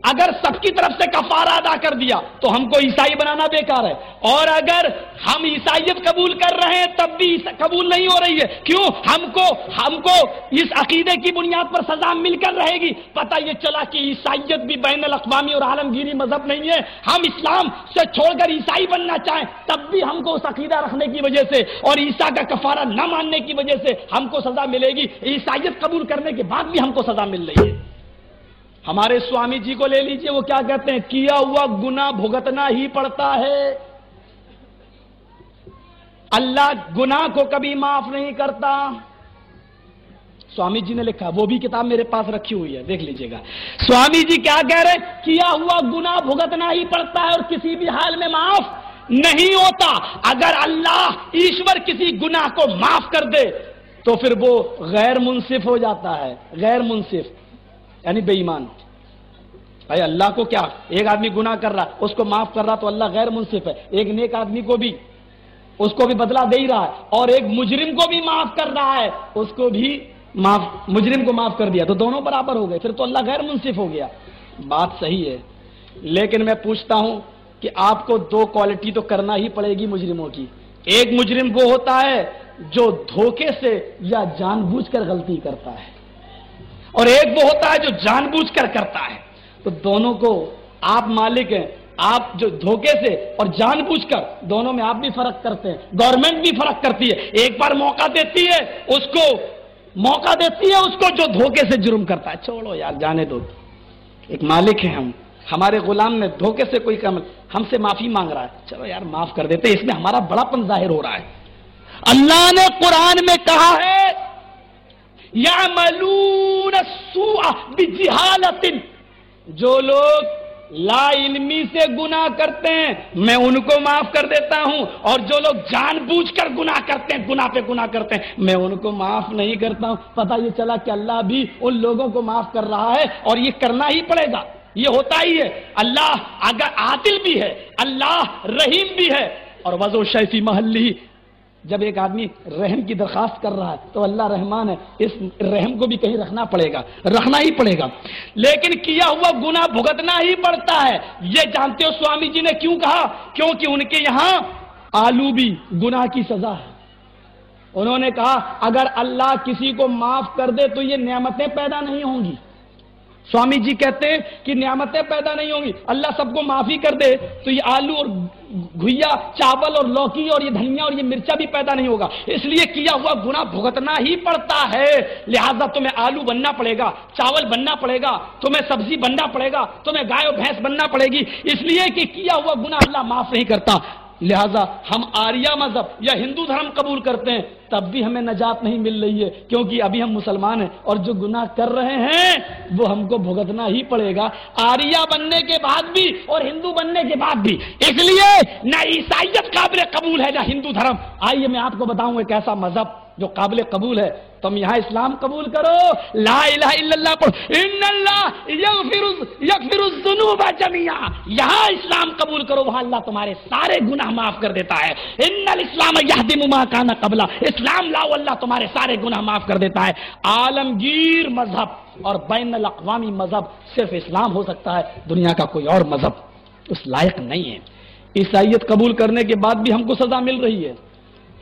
اگر سب کی طرف سے کفارہ ادا کر دیا تو ہم کو عیسائی بنانا بیکار ہے۔ اور اگر ہم عیسائیت قبول کر رہے ہیں، تب بھی قبول نہیں ہو رہی ہے۔ کیوں؟ ہم کو ہم کو اس عقیدے کی بنیاد پر سزا مل کر رہے گی۔ پتہ یہ چلا کہ عیسائیت بھی بین الاقوامی اور عالمگیری مذہب نہیں ہے۔ ہم اسلام سے چھوڑ کر عیسائی بننا چاہیں، تب بھی ہم کو اس عقیدہ رکھنے کی وجہ سے اور عیسیٰ کا کفارہ نہ ماننے کی وجہ سے ہم کو سزا ملے گی۔ عیسائیت قبول کرنے کے بعد بھی ہم کو سزا مل رہی ہے۔ ہمارے سوامی جی کو لے لیجیے، وہ کیا کہتے ہیں؟ کیا ہوا گنا بھگتنا ہی پڑتا ہے؟ اللہ گنا کو کبھی معاف نہیں کرتا۔ سوامی جی نے لکھا، وہ بھی کتاب میرے پاس رکھی ہوئی ہے، دیکھ لیجیے گا۔ سوامی جی کیا کہہ رہے کیا ہوا گنا بھگتنا ہی پڑتا ہے اور کسی بھی حال میں معاف نہیں ہوتا؟ اگر اللہ ایشور کسی گناہ کو معاف کر دے، تو پھر وہ غیر منصف ہو جاتا ہے، غیر منصف۔ یعنی بے ایمان۔ بھائی اللہ کو کیا؟ ایک آدمی گناہ کر رہا، اس کو معاف کر رہا تو اللہ غیر منصف ہے۔ ایک نیک آدمی کو بھی، اس کو بھی بدلہ دے ہی رہا ہے۔ اور ایک مجرم کو بھی معاف کر رہا ہے۔ اس کو بھی معاف، مجرم کو معاف کر دیا۔ تو دونوں برابر ہو گئے۔ پھر تو اللہ غیر منصف ہو گیا۔ بات صحیح ہے۔ لیکن میں پوچھتا ہوں کہ آپ کو دو کوالٹی تو کرنا ہی پڑے گی مجرموں کی۔ ایک مجرم وہ ہوتا ہے جو دھوکے سے یا جان بوجھ کر غلطی کرتا ہے۔ اور ایک وہ ہوتا ہے جو جان بوجھ کر کرتا ہے۔ تو دونوں کو آپ مالک ہیں، آپ جو دھوکے سے اور جان بوجھ کر دونوں میں آپ بھی فرق کرتے ہیں۔ گورنمنٹ بھی فرق کرتی ہے۔ ایک بار موقع دیتی ہے، اس کو موقع دیتی ہے، اس کو جو دھوکے سے جرم کرتا ہے۔ چھوڑو یار، جانے دو۔ ایک مالک ہے ہم۔ ہمارے غلام نے دھوکے سے کوئی کم ہم سے معافی مانگ رہا ہے۔ چلو یار، معاف کر دیتے اس میں ہمارا بڑا پن ظاہر ہو رہا ہے۔ اللہ نے قرآن میں کہا ہے یا ملون جو لوگ لا علمی سے گناہ کرتے ہیں، میں ان کو معاف کر دیتا ہوں، اور جو لوگ جان بوجھ کر گناہ کرتے ہیں، گناہ پہ گناہ کرتے ہیں، میں ان کو معاف نہیں کرتا ہوں۔ پتہ یہ چلا کہ اللہ بھی ان لوگوں کو معاف کر رہا ہے، اور یہ کرنا ہی پڑے گا۔ یہ ہوتا ہی ہے۔ اللہ اگر عادل بھی ہے، اللہ رحیم بھی ہے، اور وضو شیفی محلی جب ایک آدمی رحم کی درخواست کر رہا ہے تو اللہ رحمان ہے، اس رحم کو بھی کہیں رکھنا پڑے گا، رکھنا ہی پڑے گا۔ لیکن کیا ہوا گنا بھگتنا ہی پڑتا ہے؟ یہ جانتے ہو سوامی جی نے کیوں کہا؟ کیونکہ ان کے یہاں آلو بھی گناہ کی سزا ہے۔ انہوں نے کہا، اگر اللہ کسی کو معاف کر دے تو یہ نعمتیں پیدا نہیں ہوں گی۔ سوامی جی کہتے ہیں کہ نعمتیں پیدا نہیں ہوں گی۔ اللہ سب کو معافی کر دے۔ تو یہ آلو اور گھیا، چاول اور لوکی اور یہ دھنیا اور یہ مرچا بھی پیدا نہیں ہوگا۔ اس لیے کیا ہوا؟ گنا بھگتنا ہی پڑتا ہے۔ لہذا تمہیں آلو بننا پڑے گا، چاول بننا پڑے گا، تمہیں سبزی بننا پڑے گا، تمہیں گائے اور بھینس بننا پڑے گی۔ اس لیے کہ کیا ہوا؟ گنا اللہ معاف نہیں کرتا۔ لہذا ہم آریہ مذہب یا ہندو دھرم قبول کرتے ہیں، تب بھی ہمیں نجات نہیں مل رہی ہے، کیونکہ ابھی ہم مسلمان ہیں اور جو گناہ کر رہے ہیں، وہ ہم کو بھگتنا ہی پڑے گا۔ آریہ بننے کے بعد بھی اور ہندو بننے کے بعد بھی۔ اس لیے نہ عیسائیت قابل قبول ہے نہ ہندو دھرم۔ آئیے میں آپ کو بتاؤں ایک ایسا مذہب۔ جو قابل قبول ہے، تم یہاں اسلام قبول کرو۔ لا الہ الا اللہ پڑھو ان اللہ یغفر یغفر الذنوب جميعا یہاں اسلام قبول کرو، وہاں اللہ تمہارے سارے گناہ معاف کر دیتا ہے۔ ان الاسلام یهدم ما كان قبل اسلام لاؤ، اللہ تمہارے سارے گناہ معاف کر دیتا ہے۔ عالمگیر مذہب اور بین الاقوامی مذہب صرف اسلام ہو سکتا ہے، دنیا کا کوئی اور مذہب اس لائق نہیں ہے۔ عیسائیت قبول کرنے کے بعد بھی ہم کو سزا مل رہی ہے۔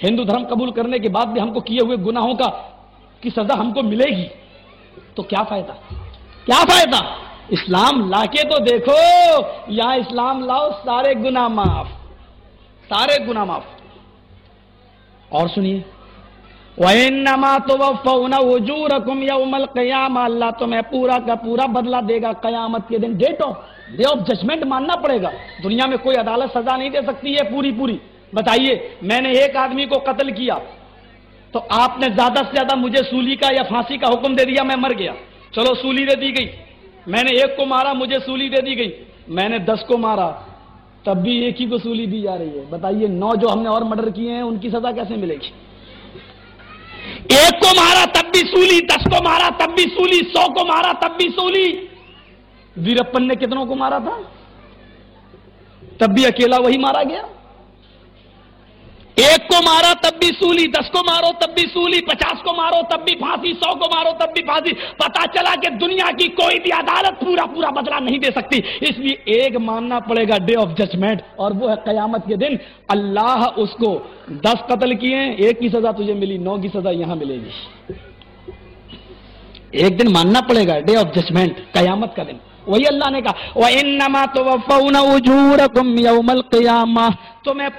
ہندو دھرم قبول کرنے کے بعد بھی ہم کو کیے ہوئے گناہوں کا کی سزا ہم کو ملے گی۔ تو کیا فائدہ؟ کیا فائدہ؟ اسلام لا کے تو دیکھو۔ یہاں اسلام لاؤ، سارے گنا معاف۔ سارے گنا معاف۔ اور سنیے۔ وَإِنَّمَا تُوَفَّوْنَ وُجُورَكُمْ يَوْمَ الْقِيَامَ اللہ تمہیں پورا کا پورا بدلہ دے گا۔ قیامت کے دن date of, day of judgement ماننا پڑے گا۔ دنیا میں کوئی عدالت سزا نہیں دے سکتی ہے پوری پوری۔ بتائیے، میں نے ایک آدمی کو قتل کیا تو آپ نے زیادہ سے زیادہ مجھے سولی کا یا پھانسی کا حکم دے دیا، میں مر گیا۔ چلو سولی دے دی گئی۔ میں نے ایک کو مارا، مجھے سولی دے دی گئی۔ میں نے دس کو مارا۔ تب بھی ایک ہی کو سولی دی جا رہی ہے۔ بتائیے، نو جو ہم نے اور مرڈر کیے ہیں، ان کی سزا کیسے ملے گی؟ ایک کو مارا، تب بھی سولی۔ دس کو مارا، تب بھی سولی۔ سو کو مارا، تب بھی سولی۔ ویرپن نے کتنوں کو مارا تھا؟ تب بھی اکیلا وہی مارا گیا۔ ایک کو مارا تب بھی سولی، دس کو مارو تب بھی سولی، پچاس کو مارو تب بھی پھانسی، سو کو مارو تب بھی پھانسی۔ پتا چلا کہ دنیا کی کوئی بھی عدالت پورا پورا بدلا نہیں دے سکتی۔ اس لیے ایک ماننا پڑے گا ڈے آف ججمنٹ اور وہ ہے قیامت کے دن۔ اللہ اس کو دس قتل کیے، ایک کی سزا تجھے ملی، نو کی سزا یہاں ملے گی۔ ایک دن ماننا پڑے گا ڈے آف ججمنٹ قیامت کا دن۔ وہی اللہ نے کہا وہ انما تو اجورکم یوم القیامہ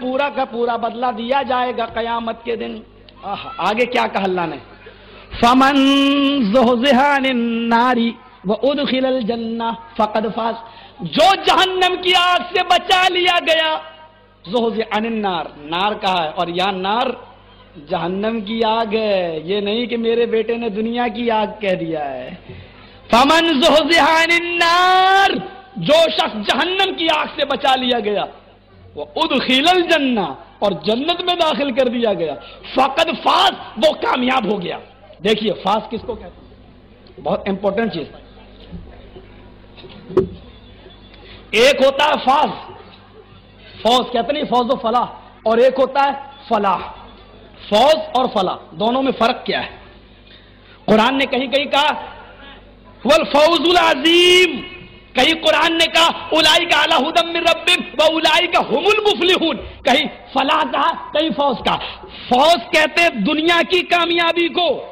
پورا کا پورا بدلہ دیا جائے گا قیامت کے دن۔ آگے کیا کہا اللہ نے؟ فمن زحزحان الناری وادخل الجنہ فقد فاز۔ جو جہنم کی آگ سے بچا لیا گیا زحزحان النار نار کہا ہے؟ اور یا نار جہنم کی آگ ہے۔ یہ نہیں کہ میرے بیٹے نے دنیا کی آگ کہہ دیا ہے۔ فمن زحزحان النار جو شخص جہنم کی آگ سے بچا لیا گیا، وہ ادخل الجنہ اور جنت میں داخل کر دیا گیا۔ فقد فاس وہ کامیاب ہو گیا۔ دیکھیے فاس کس کو کہتے ہیں؟ بہت امپورٹنٹ چیز۔ ایک ہوتا ہے فاز۔ فوج کہتے نہیں فوج و فلاح۔ اور ایک ہوتا ہے فلاح۔ فوج اور فلاح، دونوں میں فرق کیا ہے؟ قرآن نے کہیں کہیں کہا والفوز العظیم۔ کہیں قرآن نے کہا الائی کا اعلیٰ ہدم رب و الائی کا ہم المفلحون۔ کہیں فلاح کہا کہیں فوج کا۔ فوج کہتے دنیا کی کامیابی کو۔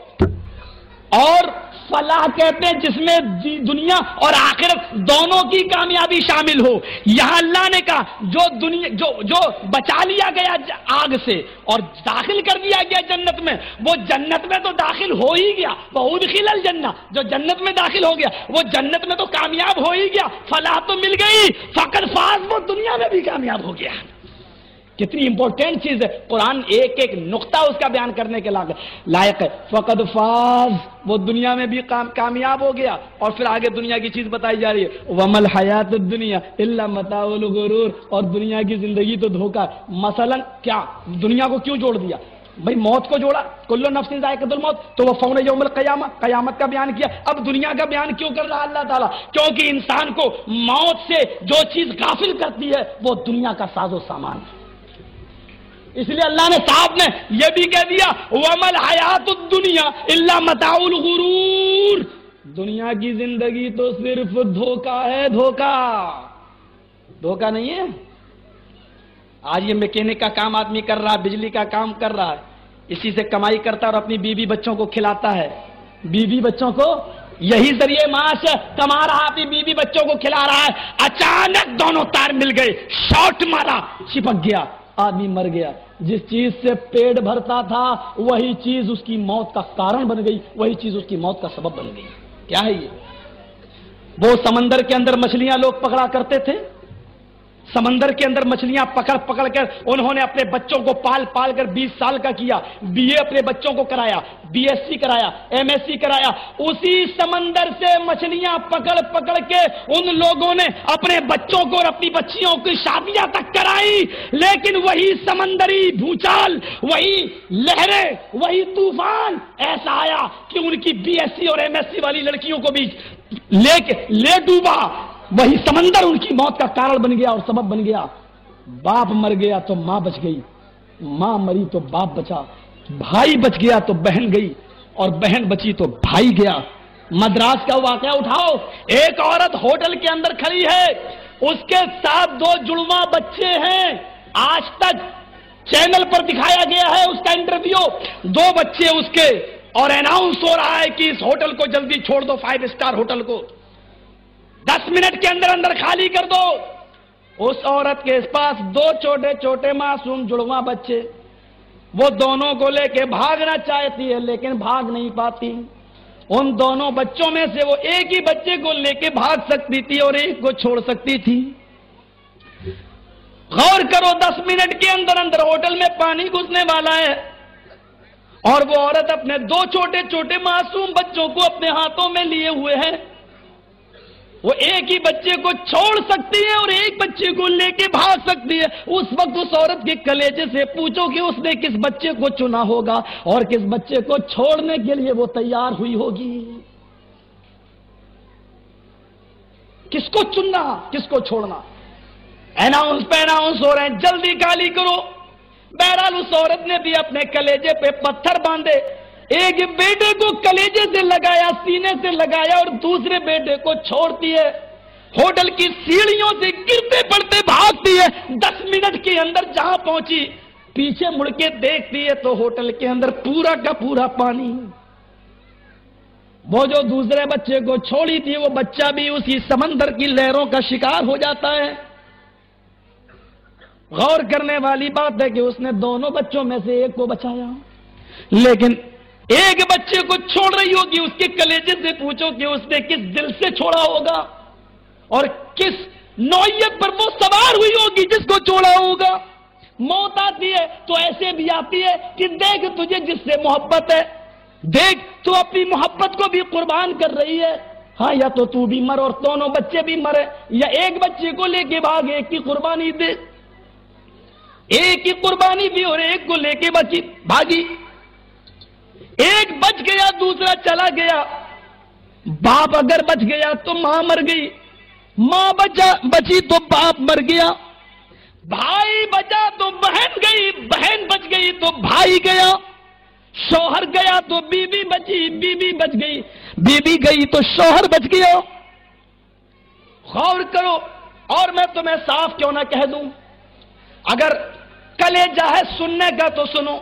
اور فلاح کہتے ہیں جس میں جی دنیا اور آخرت دونوں کی کامیابی شامل ہو۔ یہاں اللہ نے کہا، جو دنیا، جو جو بچا لیا گیا آگ سے اور داخل کر دیا گیا جنت میں، وہ جنت میں تو داخل ہو ہی گیا۔ بہت خلل جنت جو جنت میں داخل ہو گیا، وہ جنت میں تو کامیاب ہو ہی گیا۔ فلاح تو مل گئی فقر فاز وہ دنیا میں بھی کامیاب ہو گیا۔ کتنی امپورٹینٹ چیز ہے۔ قرآن ایک ایک نقطہ اس کا بیان کرنے کے لائق ہے۔ فقد فاز۔ وہ دنیا میں بھی کامیاب ہو گیا اور پھر آگے دنیا کی چیز بتائی جا رہی ہے۔ ومل حیات دنیا اللہ متا الغرور۔ اور دنیا کی زندگی تو دھوکا مثلا کیا دنیا کو کیوں جوڑ دیا؟ بھائی موت کو جوڑا۔ کلو نفس ذائقہ الموت۔ تو وہ فون یوم القیامت قیامت کا بیان کیا۔ اب دنیا کا بیان کیوں کر رہا اللہ تعالیٰ؟ کیونکہ انسان کو موت سے جو چیز غافل کرتی ہے، وہ دنیا کا ساز و سامان ہے۔ اس لیے اللہ نے صاحب نے یہ بھی کہہ دیا ومل حیات دنیا اللہ متا الغرور. دنیا کی زندگی تو صرف دھوکا ہے دھوکا دھوکا نہیں ہے؟ آج یہ میکینک کا کام آدمی کر رہا ہے، بجلی کا کام کر رہا ہے، اسی سے کمائی کرتا ہے اور اپنی بیوی بچوں کو کھلاتا ہے۔ بیوی بچوں کو یہی ذریعے معاش کما رہا، اپنی بیوی بچوں کو کھلا رہا ہے۔ اچانک دونوں تار مل گئے شارٹ مارا، چپک گیا۔ آدمی مر گیا۔ جس چیز سے پیٹ بھرتا تھا، وہی چیز اس کی موت کا کارن بن گئی، وہی چیز اس کی موت کا سبب بن گئی۔ کیا ہے یہ؟ وہ سمندر کے اندر مچھلیاں لوگ پکڑا کرتے تھے۔ سمندر کے اندر مچھلیاں پکڑ پکڑ کر انہوں نے اپنے بچوں کو پال پال کر بیس سال کا کیا، بی اے اپنے بچوں کو کرایا، بی ایس سی کرایا، ایم ایس سی کرایا۔ اسی سمندر سے مچھلیاں پکڑ پکڑ کے ان لوگوں نے اپنے بچوں کو اور اپنی بچیوں کی شادیاں تک کرائی۔ لیکن وہی سمندری بھوچال، وہی لہریں، وہی طوفان ایسا آیا کہ ان کی بی ایس سی اور ایم ایس سی والی لڑکیوں کو بھی لے کے لے ڈوبا۔ وہی سمندر ان کی موت کا کارن بن گیا اور سبب بن گیا۔ باپ مر گیا تو ماں بچ گئی۔ ماں مری تو باپ بچا۔ بھائی بچ گیا تو بہن گئی۔ اور بہن بچی تو بھائی گیا۔ مدراس کا واقعہ اٹھاؤ۔ ایک عورت ہوٹل کے اندر کھڑی ہے۔ اس کے ساتھ دو جڑواں بچے ہیں۔ آج تک چینل پر دکھایا گیا ہے اس کا انٹرویو۔ دو بچے اس کے اور اناؤنس ہو رہا ہے کہ اس ہوٹل کو جلدی چھوڑ دو فائیو اسٹار ہوٹل کو۔ دس منٹ کے اندر اندر خالی کر دو۔ اس عورت کے پاس دو چھوٹے چھوٹے معصوم جڑواں بچے۔ وہ دونوں کو لے کے بھاگنا چاہتی ہے، لیکن بھاگ نہیں پاتی۔ ان دونوں بچوں میں سے وہ ایک ہی بچے کو لے کے بھاگ سکتی تھی اور ایک کو چھوڑ سکتی تھی۔ غور کرو، دس منٹ کے اندر اندر ہوٹل میں پانی گھسنے والا ہے۔ اور وہ عورت اپنے دو چھوٹے چھوٹے معصوم بچوں کو اپنے ہاتھوں میں لیے ہوئے ہیں وہ ایک ہی بچے کو چھوڑ سکتی ہے اور ایک بچے کو لے کے بھاگ سکتی ہے۔ اس وقت اس عورت کے کلیجے سے پوچھو کہ اس نے کس بچے کو چنا ہوگا اور کس بچے کو چھوڑنے کے لیے وہ تیار ہوئی ہوگی۔ کس کو چننا، کس کو چھوڑنا؟ اناؤنس پہ اناؤنس ہو رہے ہیں۔ جلدی گالی کرو۔ بہرحال اس عورت نے بھی اپنے کلیجے پہ پتھر باندھے۔ ایک بیٹے کو کلیجے سے لگایا، سینے سے لگایا اور دوسرے بیٹے کو چھوڑتی ہے۔ ہوٹل کی سیڑھیوں سے گرتے پڑتے بھاگتی ہے۔ دس منٹ کے اندر جہاں پہنچی، پیچھے مڑ کے دیکھتی ہے تو ہوٹل کے اندر پورا کا پورا پانی۔ وہ جو دوسرے بچے کو چھوڑی تھی، وہ بچہ بھی اسی سمندر کی لہروں کا شکار ہو جاتا ہے۔ غور کرنے والی بات ہے کہ اس نے دونوں بچوں میں سے ایک کو بچایا۔ لیکن ایک بچے کو چھوڑ رہی ہوگی، اس کے کلیجے سے پوچھو کہ اس نے کس دل سے چھوڑا ہوگا اور کس نوعیت پر وہ سوار ہوئی ہوگی جس کو چھوڑا ہوگا۔ موت آتی ہے تو ایسے بھی آتی ہے کہ دیکھ تجھے جس سے محبت ہے، دیکھ تو اپنی محبت کو بھی قربان کر رہی ہے۔ ہاں یا تو تو بھی مر اور دونوں بچے بھی مرے، یا ایک بچے کو لے کے بھاگ، ایک کی قربانی دے۔ ایک کی قربانی بھی اور ایک کو لے کے بچی، بھاگی۔ ایک بچ گیا، دوسرا چلا گیا۔ باپ اگر بچ گیا تو ماں مر گئی۔ ماں بچا، بچی تو باپ مر گیا۔ بھائی بچا تو بہن گئی، بہن بچ گئی تو بھائی گیا۔ شوہر گیا تو بیوی بچی، بیوی بچ گئی۔ بیوی گئی تو شوہر بچ گیا۔ غور کرو، اور میں تمہیں صاف کیوں نہ کہہ دوں؟ اگر کلے ہے سننے کا تو سنو۔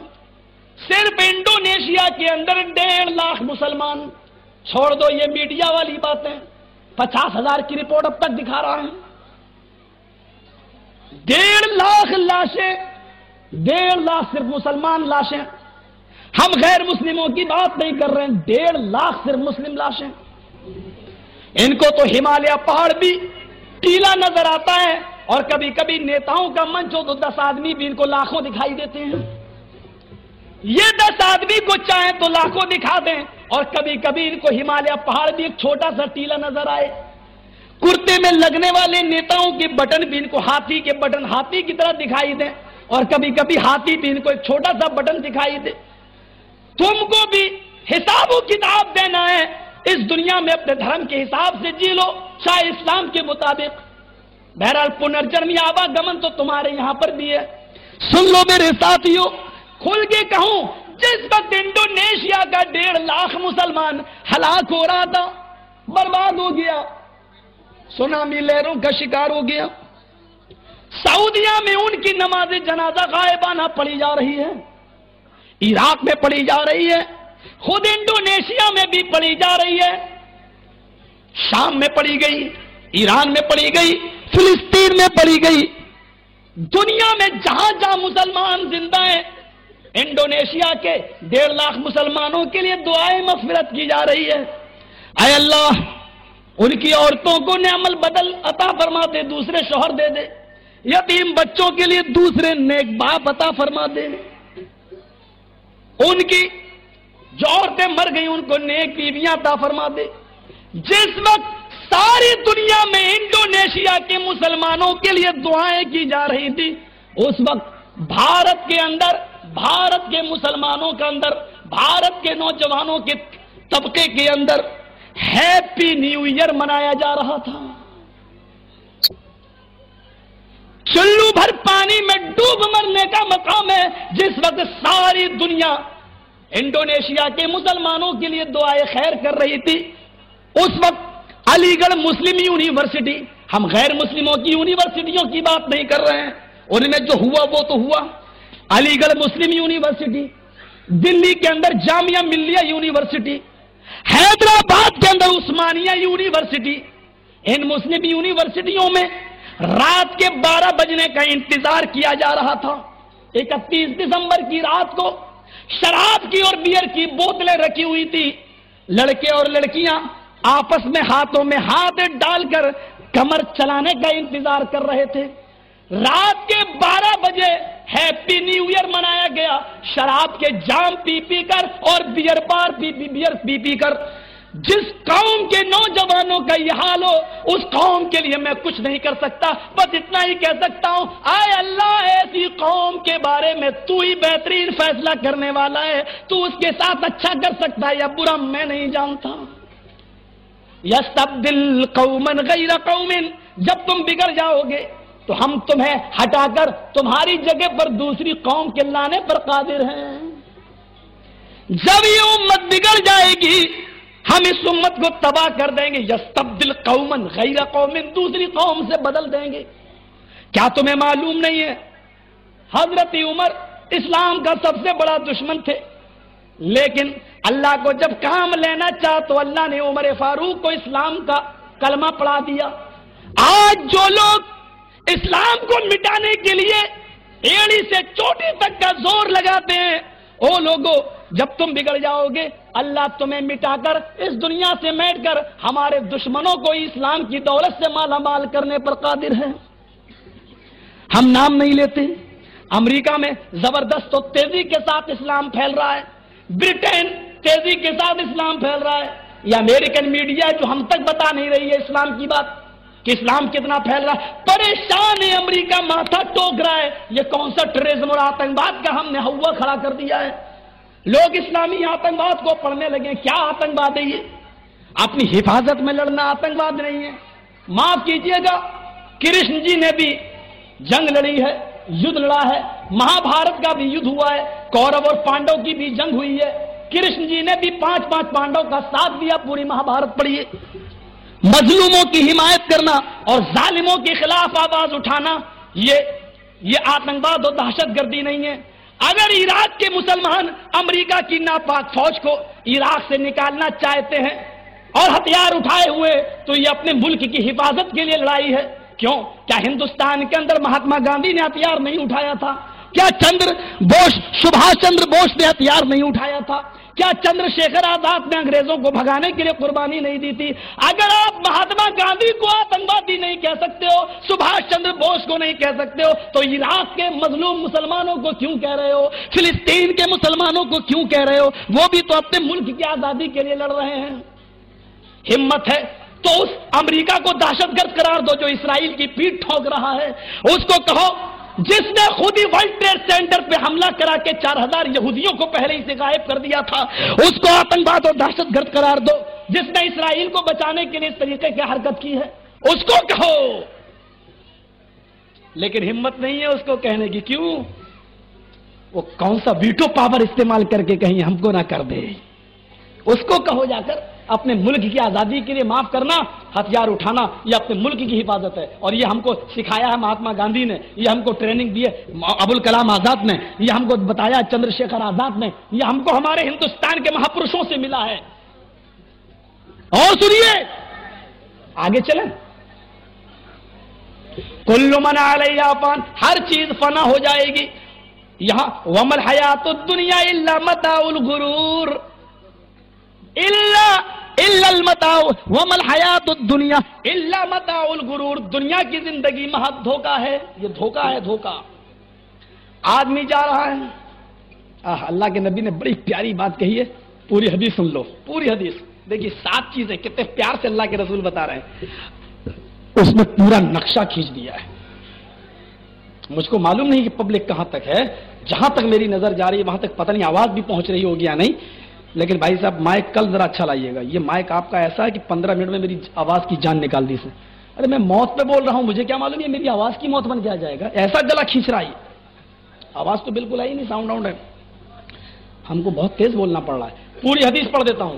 صرف انڈونیشیا کے اندر ڈیڑھ لاکھ مسلمان، چھوڑ دو یہ میڈیا والی باتیں، پچاس ہزار کی رپورٹ اب تک دکھا رہا ہے۔ ڈیڑھ لاکھ لاشیں، ڈیڑھ لاکھ صرف مسلمان لاشیں۔ ہم غیر مسلموں کی بات نہیں کر رہے ہیں، ڈیڑھ لاکھ صرف مسلم لاشیں۔ ان کو تو ہمالیہ پہاڑ بھی ٹیلا نظر آتا ہے اور کبھی کبھی نیتاؤں کا منچ ہو تو دس آدمی بھی ان کو لاکھوں دکھائی دیتے ہیں۔ یہ دس آدمی کو چاہیں تو لاکھوں دکھا دیں۔ اور کبھی کبھی ان کو ہمالیہ پہاڑ بھی ایک چھوٹا سا ٹیلا نظر آئے۔ کرتے میں لگنے والے نیتاؤں کے بٹن بھی ان کو ہاتھی کے بٹن ہاتھی کی طرح دکھائی دیں۔ اور کبھی کبھی ہاتھی بھی ان کو ایک چھوٹا سا بٹن دکھائی دے۔ تم کو بھی حساب و کتاب دینا ہے۔ اس دنیا میں اپنے دھرم کے حساب سے جی لو چاہے اسلام کے مطابق۔ بہرحال پنرجنمی آوا گمن تو تمہارے یہاں پر بھی ہے۔ سن لو میرے ساتھیوں کھل کے کہوں، جس وقت انڈونیشیا کا ڈیڑھ لاکھ مسلمان ہلاک ہو رہا تھا، برباد ہو گیا، سونامی لہروں کا شکار ہو گیا۔ سعودیہ میں ان کی نماز جنازہ غائبانہ پڑی جا رہی ہے۔ عراق میں پڑی جا رہی ہے۔ خود انڈونیشیا میں بھی پڑی جا رہی ہے۔ شام میں پڑی گئی، ایران میں پڑی گئی، فلسطین میں پڑی گئی۔ دنیا میں جہاں جہاں مسلمان زندہ ہیں انڈونیشیا کے ڈیڑھ لاکھ مسلمانوں کے لیے دعائیں مغفرت کی جا رہی ہے۔ اے اللہ، ان کی عورتوں کو نعمل بدل عطا فرما دے، دوسرے شوہر دے دے۔ یتیم بچوں کے لیے دوسرے نیک باپ عطا فرما دے۔ ان کی جو عورتیں مر گئی ان کو نیک بیویاں عطا فرما دے۔ جس وقت ساری دنیا میں انڈونیشیا کے مسلمانوں کے لیے دعائیں کی جا رہی تھی، اس وقت بھارت کے اندر بھارت کے مسلمانوں کے اندر، بھارت کے نوجوانوں کے طبقے کے اندر ہیپی نیو ایئر منایا جا رہا تھا۔ چلو بھر پانی میں ڈوب مرنے کا مقام ہے، جس وقت ساری دنیا انڈونیشیا کے مسلمانوں کے لیے دعائیں خیر کر رہی تھی، اس وقت علی گڑھ مسلم یونیورسٹی، ہم غیر مسلموں کی یونیورسٹیوں کی بات نہیں کر رہے ہیں، ان میں جو ہوا وہ تو ہوا۔ علی گڑھ مسلم یونیورسٹی، دلی کے اندر جامعہ ملیہ یونیورسٹی، حیدرآباد کے اندر عثمانیہ یونیورسٹی۔ ان مسلم یونیورسٹیوں میں رات کے بارہ بجنے کا انتظار کیا جا رہا تھا۔ اکتیس دسمبر کی رات کو شراب کی اور بیئر کی بوتلیں رکھی ہوئی تھی۔ لڑکے اور لڑکیاں آپس میں ہاتھوں میں ہاتھ ڈال کر کمر چلانے کا انتظار کر رہے تھے۔ رات کے بارہ بجے ہیپی نیو ایئر منایا گیا۔ شراب کے جام پی پی کر اور بیئر بار پی پی بیئر پی پی کر۔ جس قوم کے نوجوانوں کا یہ حال ہو، اس قوم کے لیے میں کچھ نہیں کر سکتا، بس اتنا ہی کہہ سکتا ہوں، آئے اللہ، ایسی قوم کے بارے میں تو ہی بہترین فیصلہ کرنے والا ہے۔ تو اس کے ساتھ اچھا کر سکتا ہے یا برا، میں نہیں جانتا۔ یس تبدیل قومن غیر قومن جب تم بگڑ جاؤ گے تو ہم تمہیں ہٹا کر تمہاری جگہ پر دوسری قوم کے لانے پر قادر ہیں۔ جب یہ امت بگڑ جائے گی، ہم اس امت کو تباہ کر دیں گے۔ یس تبدیل قومن غیر قومن دوسری قوم سے بدل دیں گے۔ کیا تمہیں معلوم نہیں ہے؟ حضرت عمر اسلام کا سب سے بڑا دشمن تھے۔ لیکن اللہ کو جب کام لینا چاہ تو اللہ نے عمر فاروق کو اسلام کا کلمہ پڑھا دیا۔ آج جو لوگ اسلام کو مٹانے کے لیے ایڑی سے چوٹی تک کا زور لگاتے ہیں۔ او لوگوں جب تم بگڑ جاؤ گے، اللہ تمہیں مٹا کر اس دنیا سے میٹ کر ہمارے دشمنوں کو اسلام کی دولت سے مالا مال کرنے پر قادر ہے ہم نام نہیں لیتے۔ امریکہ میں زبردست و تیزی کے ساتھ اسلام پھیل رہا ہے۔ برٹین تیزی کے ساتھ اسلام پھیل رہا ہے۔ یہ امریکن میڈیا جو ہم تک بتا نہیں رہی ہے اسلام کی بات۔ کہ اسلام کتنا پھیل رہا ہے پریشان ہے امریکہ، ماتھا ٹوک رہا ہے۔ یہ کون سا ٹریزم اور آتنکواد کا ہم نے ہوا کھڑا کر دیا ہے؟ لوگ اسلامی آتنکواد کو پڑھنے لگے، کیا آتنکواد ہے یہ؟ اپنی حفاظت میں لڑنا آتنکواد نہیں ہے۔ معاف کیجیے گا، کرشن جی نے بھی جنگ لڑی ہے، یدھ لڑا ہے۔ مہا بھارت کا بھی یدھ ہوا ہے، کورو اور پانڈو کی بھی جنگ ہوئی ہے۔ کرشن جی نے بھی پانچ پانچ پانڈو کا ساتھ دیا، پوری مہا بھارت پڑھی ہے۔ مظلوموں کی حمایت کرنا اور ظالموں کے خلاف آواز اٹھانا، یہ یہ آتنکواد اور دہشت گردی نہیں ہے۔ اگر عراق کے مسلمان امریکہ کی ناپاک فوج کو عراق سے نکالنا چاہتے ہیں اور ہتھیار اٹھائے ہوئے، تو یہ اپنے ملک کی حفاظت کے لیے لڑائی ہے۔ کیوں؟ کیا ہندوستان کے اندر مہاتما گاندھی نے ہتھیار نہیں اٹھایا تھا؟ کیا چندر بوس سبھاش چندر بوس نے ہتھیار نہیں اٹھایا تھا؟ کیا چندر شیکھر آزاد نے انگریزوں کو بھگانے کے لیے قربانی نہیں دی تھی؟ اگر آپ مہاتما گاندھی کو آتنکوادی نہیں کہہ سکتے ہو، سبھاش چندر بوس کو نہیں کہہ سکتے ہو، تو عراق کے مظلوم مسلمانوں کو کیوں کہہ رہے ہو؟ فلسطین کے مسلمانوں کو کیوں کہہ رہے ہو؟ وہ بھی تو اپنے ملک کی آزادی کے لیے لڑ رہے ہیں۔ ہمت ہے۔ تو اس امریکہ کو دہشت گرد قرار دو جو اسرائیل کی پیٹ ٹھوک رہا ہے۔ اس کو کہو جس نے خود ہی ورلڈ ٹریڈ سینٹر پہ حملہ کرا کے چار ہزار یہودیوں کو پہلے ہی سے غائب کر دیا تھا، اس کو آتنکواد اور دہشت گرد قرار دو۔ جس نے اسرائیل کو بچانے کے لیے اس طریقے کی حرکت کی ہے، اس کو کہو۔ لیکن ہمت نہیں ہے اس کو کہنے کی، کیوں؟ وہ کون سا ویٹو پاور استعمال کر کے کہیں ہم کو نہ کر دے۔ اس کو کہو جا کر۔ اپنے ملک کی آزادی کے لیے معاف کرنا، ہتھیار اٹھانا، یہ اپنے ملک کی حفاظت ہے۔ اور یہ ہم کو سکھایا ہے مہاتما گاندھی نے، یہ ہم کو ٹریننگ دی ہے ابو الکلام آزاد نے، یہ ہم کو بتایا چندر شیکھر آزاد نے، یہ ہم کو ہمارے ہندوستان کے مہاپروشوں سے ملا ہے۔ اور سنیے، آگے چلیں۔ کلو من علیہ فان ہر چیز فنا ہو جائے گی۔ یہاں ومل حیات دنیا اللہ متا الغرور۔ ومل حیات دنیا اللہ متا الغرور. دنیا کی زندگی محض دھوکا ہے. یہ دھوکا ہے، دھوکا. آدمی جا رہا ہے. آہ، اللہ کے نبی نے بڑی پیاری بات کہی ہے. پوری حدیث سن لو، پوری حدیث. دیکھیے، سات چیزیں، کتنے پیار سے اللہ کے رسول بتا رہے ہیں. اس میں پورا نقشہ کھینچ دیا ہے. مجھ کو معلوم نہیں کہ پبلک کہاں تک ہے. جہاں تک میری نظر جا رہی ہے، وہاں تک پتہ نہیں آواز بھی پہنچ رہی ہوگی یا نہیں. لیکن بھائی صاحب، مائک کل ذرا اچھا لائیے گا۔ یہ مائک آپ کا ایسا ہے کہ پندرہ منٹ میں میری آواز کی جان نکال دی سے ارے میں موت پہ بول رہا ہوں، مجھے کیا معلوم؟ ہے میری آواز کی موت بن کیا جائے گا؟ ایسا گلا کھینچ رہا ہے۔ آواز تو بالکل آئی نہیں ساؤنڈ آؤنڈ ہے۔ ہم کو بہت تیز بولنا پڑ رہا ہے۔ پوری حدیث پڑھ دیتا ہوں۔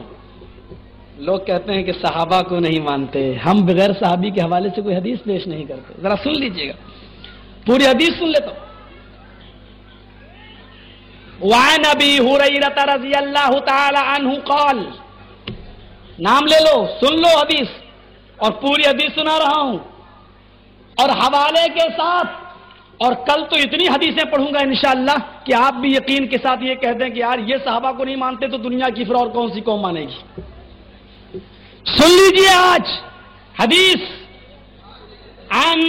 لوگ کہتے ہیں کہ صحابہ کو نہیں مانتے۔ ہم بغیر صحابی کے حوالے سے کوئی حدیث پیش نہیں کرتے۔ ذرا سن لیجیے گا۔ پوری حدیث سن لیتا ہوں۔ وعن ابی حریرت رضی اللہ تعالی عنہ قال، نام لے لو، سن لو حدیث، اور پوری حدیث سنا رہا ہوں۔ اور حوالے کے ساتھ، اور کل تو اتنی حدیثیں پڑھوں گا انشاءاللہ کہ آپ بھی یقین کے ساتھ یہ کہہ دیں کہ یار یہ صحابہ کو نہیں مانتے تو دنیا کی پھر اور کون سی قوم مانے گی۔ سن لیجیے آج حدیث عن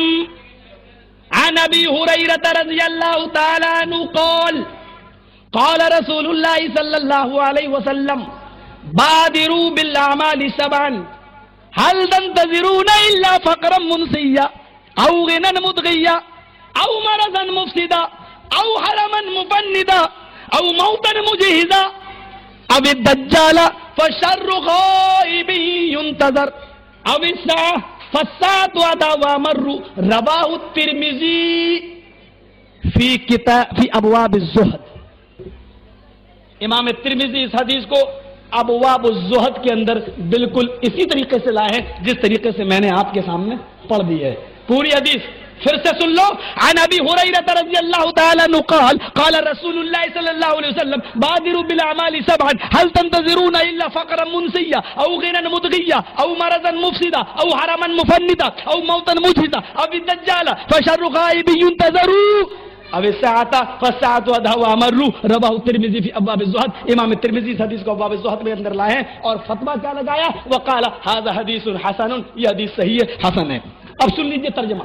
عن ابي هريره رضي الله تعالى عنه قال قال رسول الله صلى الله عليه وسلم، بادروا بالاعمال سبعا، هل تنتظرون الا فقرا منسيا او غنى مدغيا او مرضا مفسدا او حرما مفندا او موتا مجهزا؟ او الدجال فشر غائب ينتظر او الساعه فالساعه ادا وامر رواه الترمذي في كتاب، في ابواب الزهد. امام ترمیزی اس حدیث کو ابواب الزہد کے اندر بالکل اسی طریقے سے لائے ہیں، جس طریقے سے میں نے آپ کے سامنے پڑھ دی ہے۔ پوری حدیث۔ پھر سے سن لو۔ عن ابي هريره رضي الله تعالى عنه قال قال رسول الله صلى الله عليه وسلم، بادروا بالاعمال سبعا، هل تنتظرون الا فقرا منسيا او غنى مدغيا او مرضا مفسدا او حرما مفندا او موتا مجهدا او الدجال فشر غائب ينتظروا اب اس سے آتا فساعت ودہ امرو ربا ترمیزی فی ابواب الزہد امام ترمیزی اس حدیث کو ابواب الزہد میں اندر لائے ہیں اور فتویٰ کیا لگایا وقال هذا حدیث حسن یہ حدیث صحیح ہے حسن ہے اب سن لیجیے ترجمہ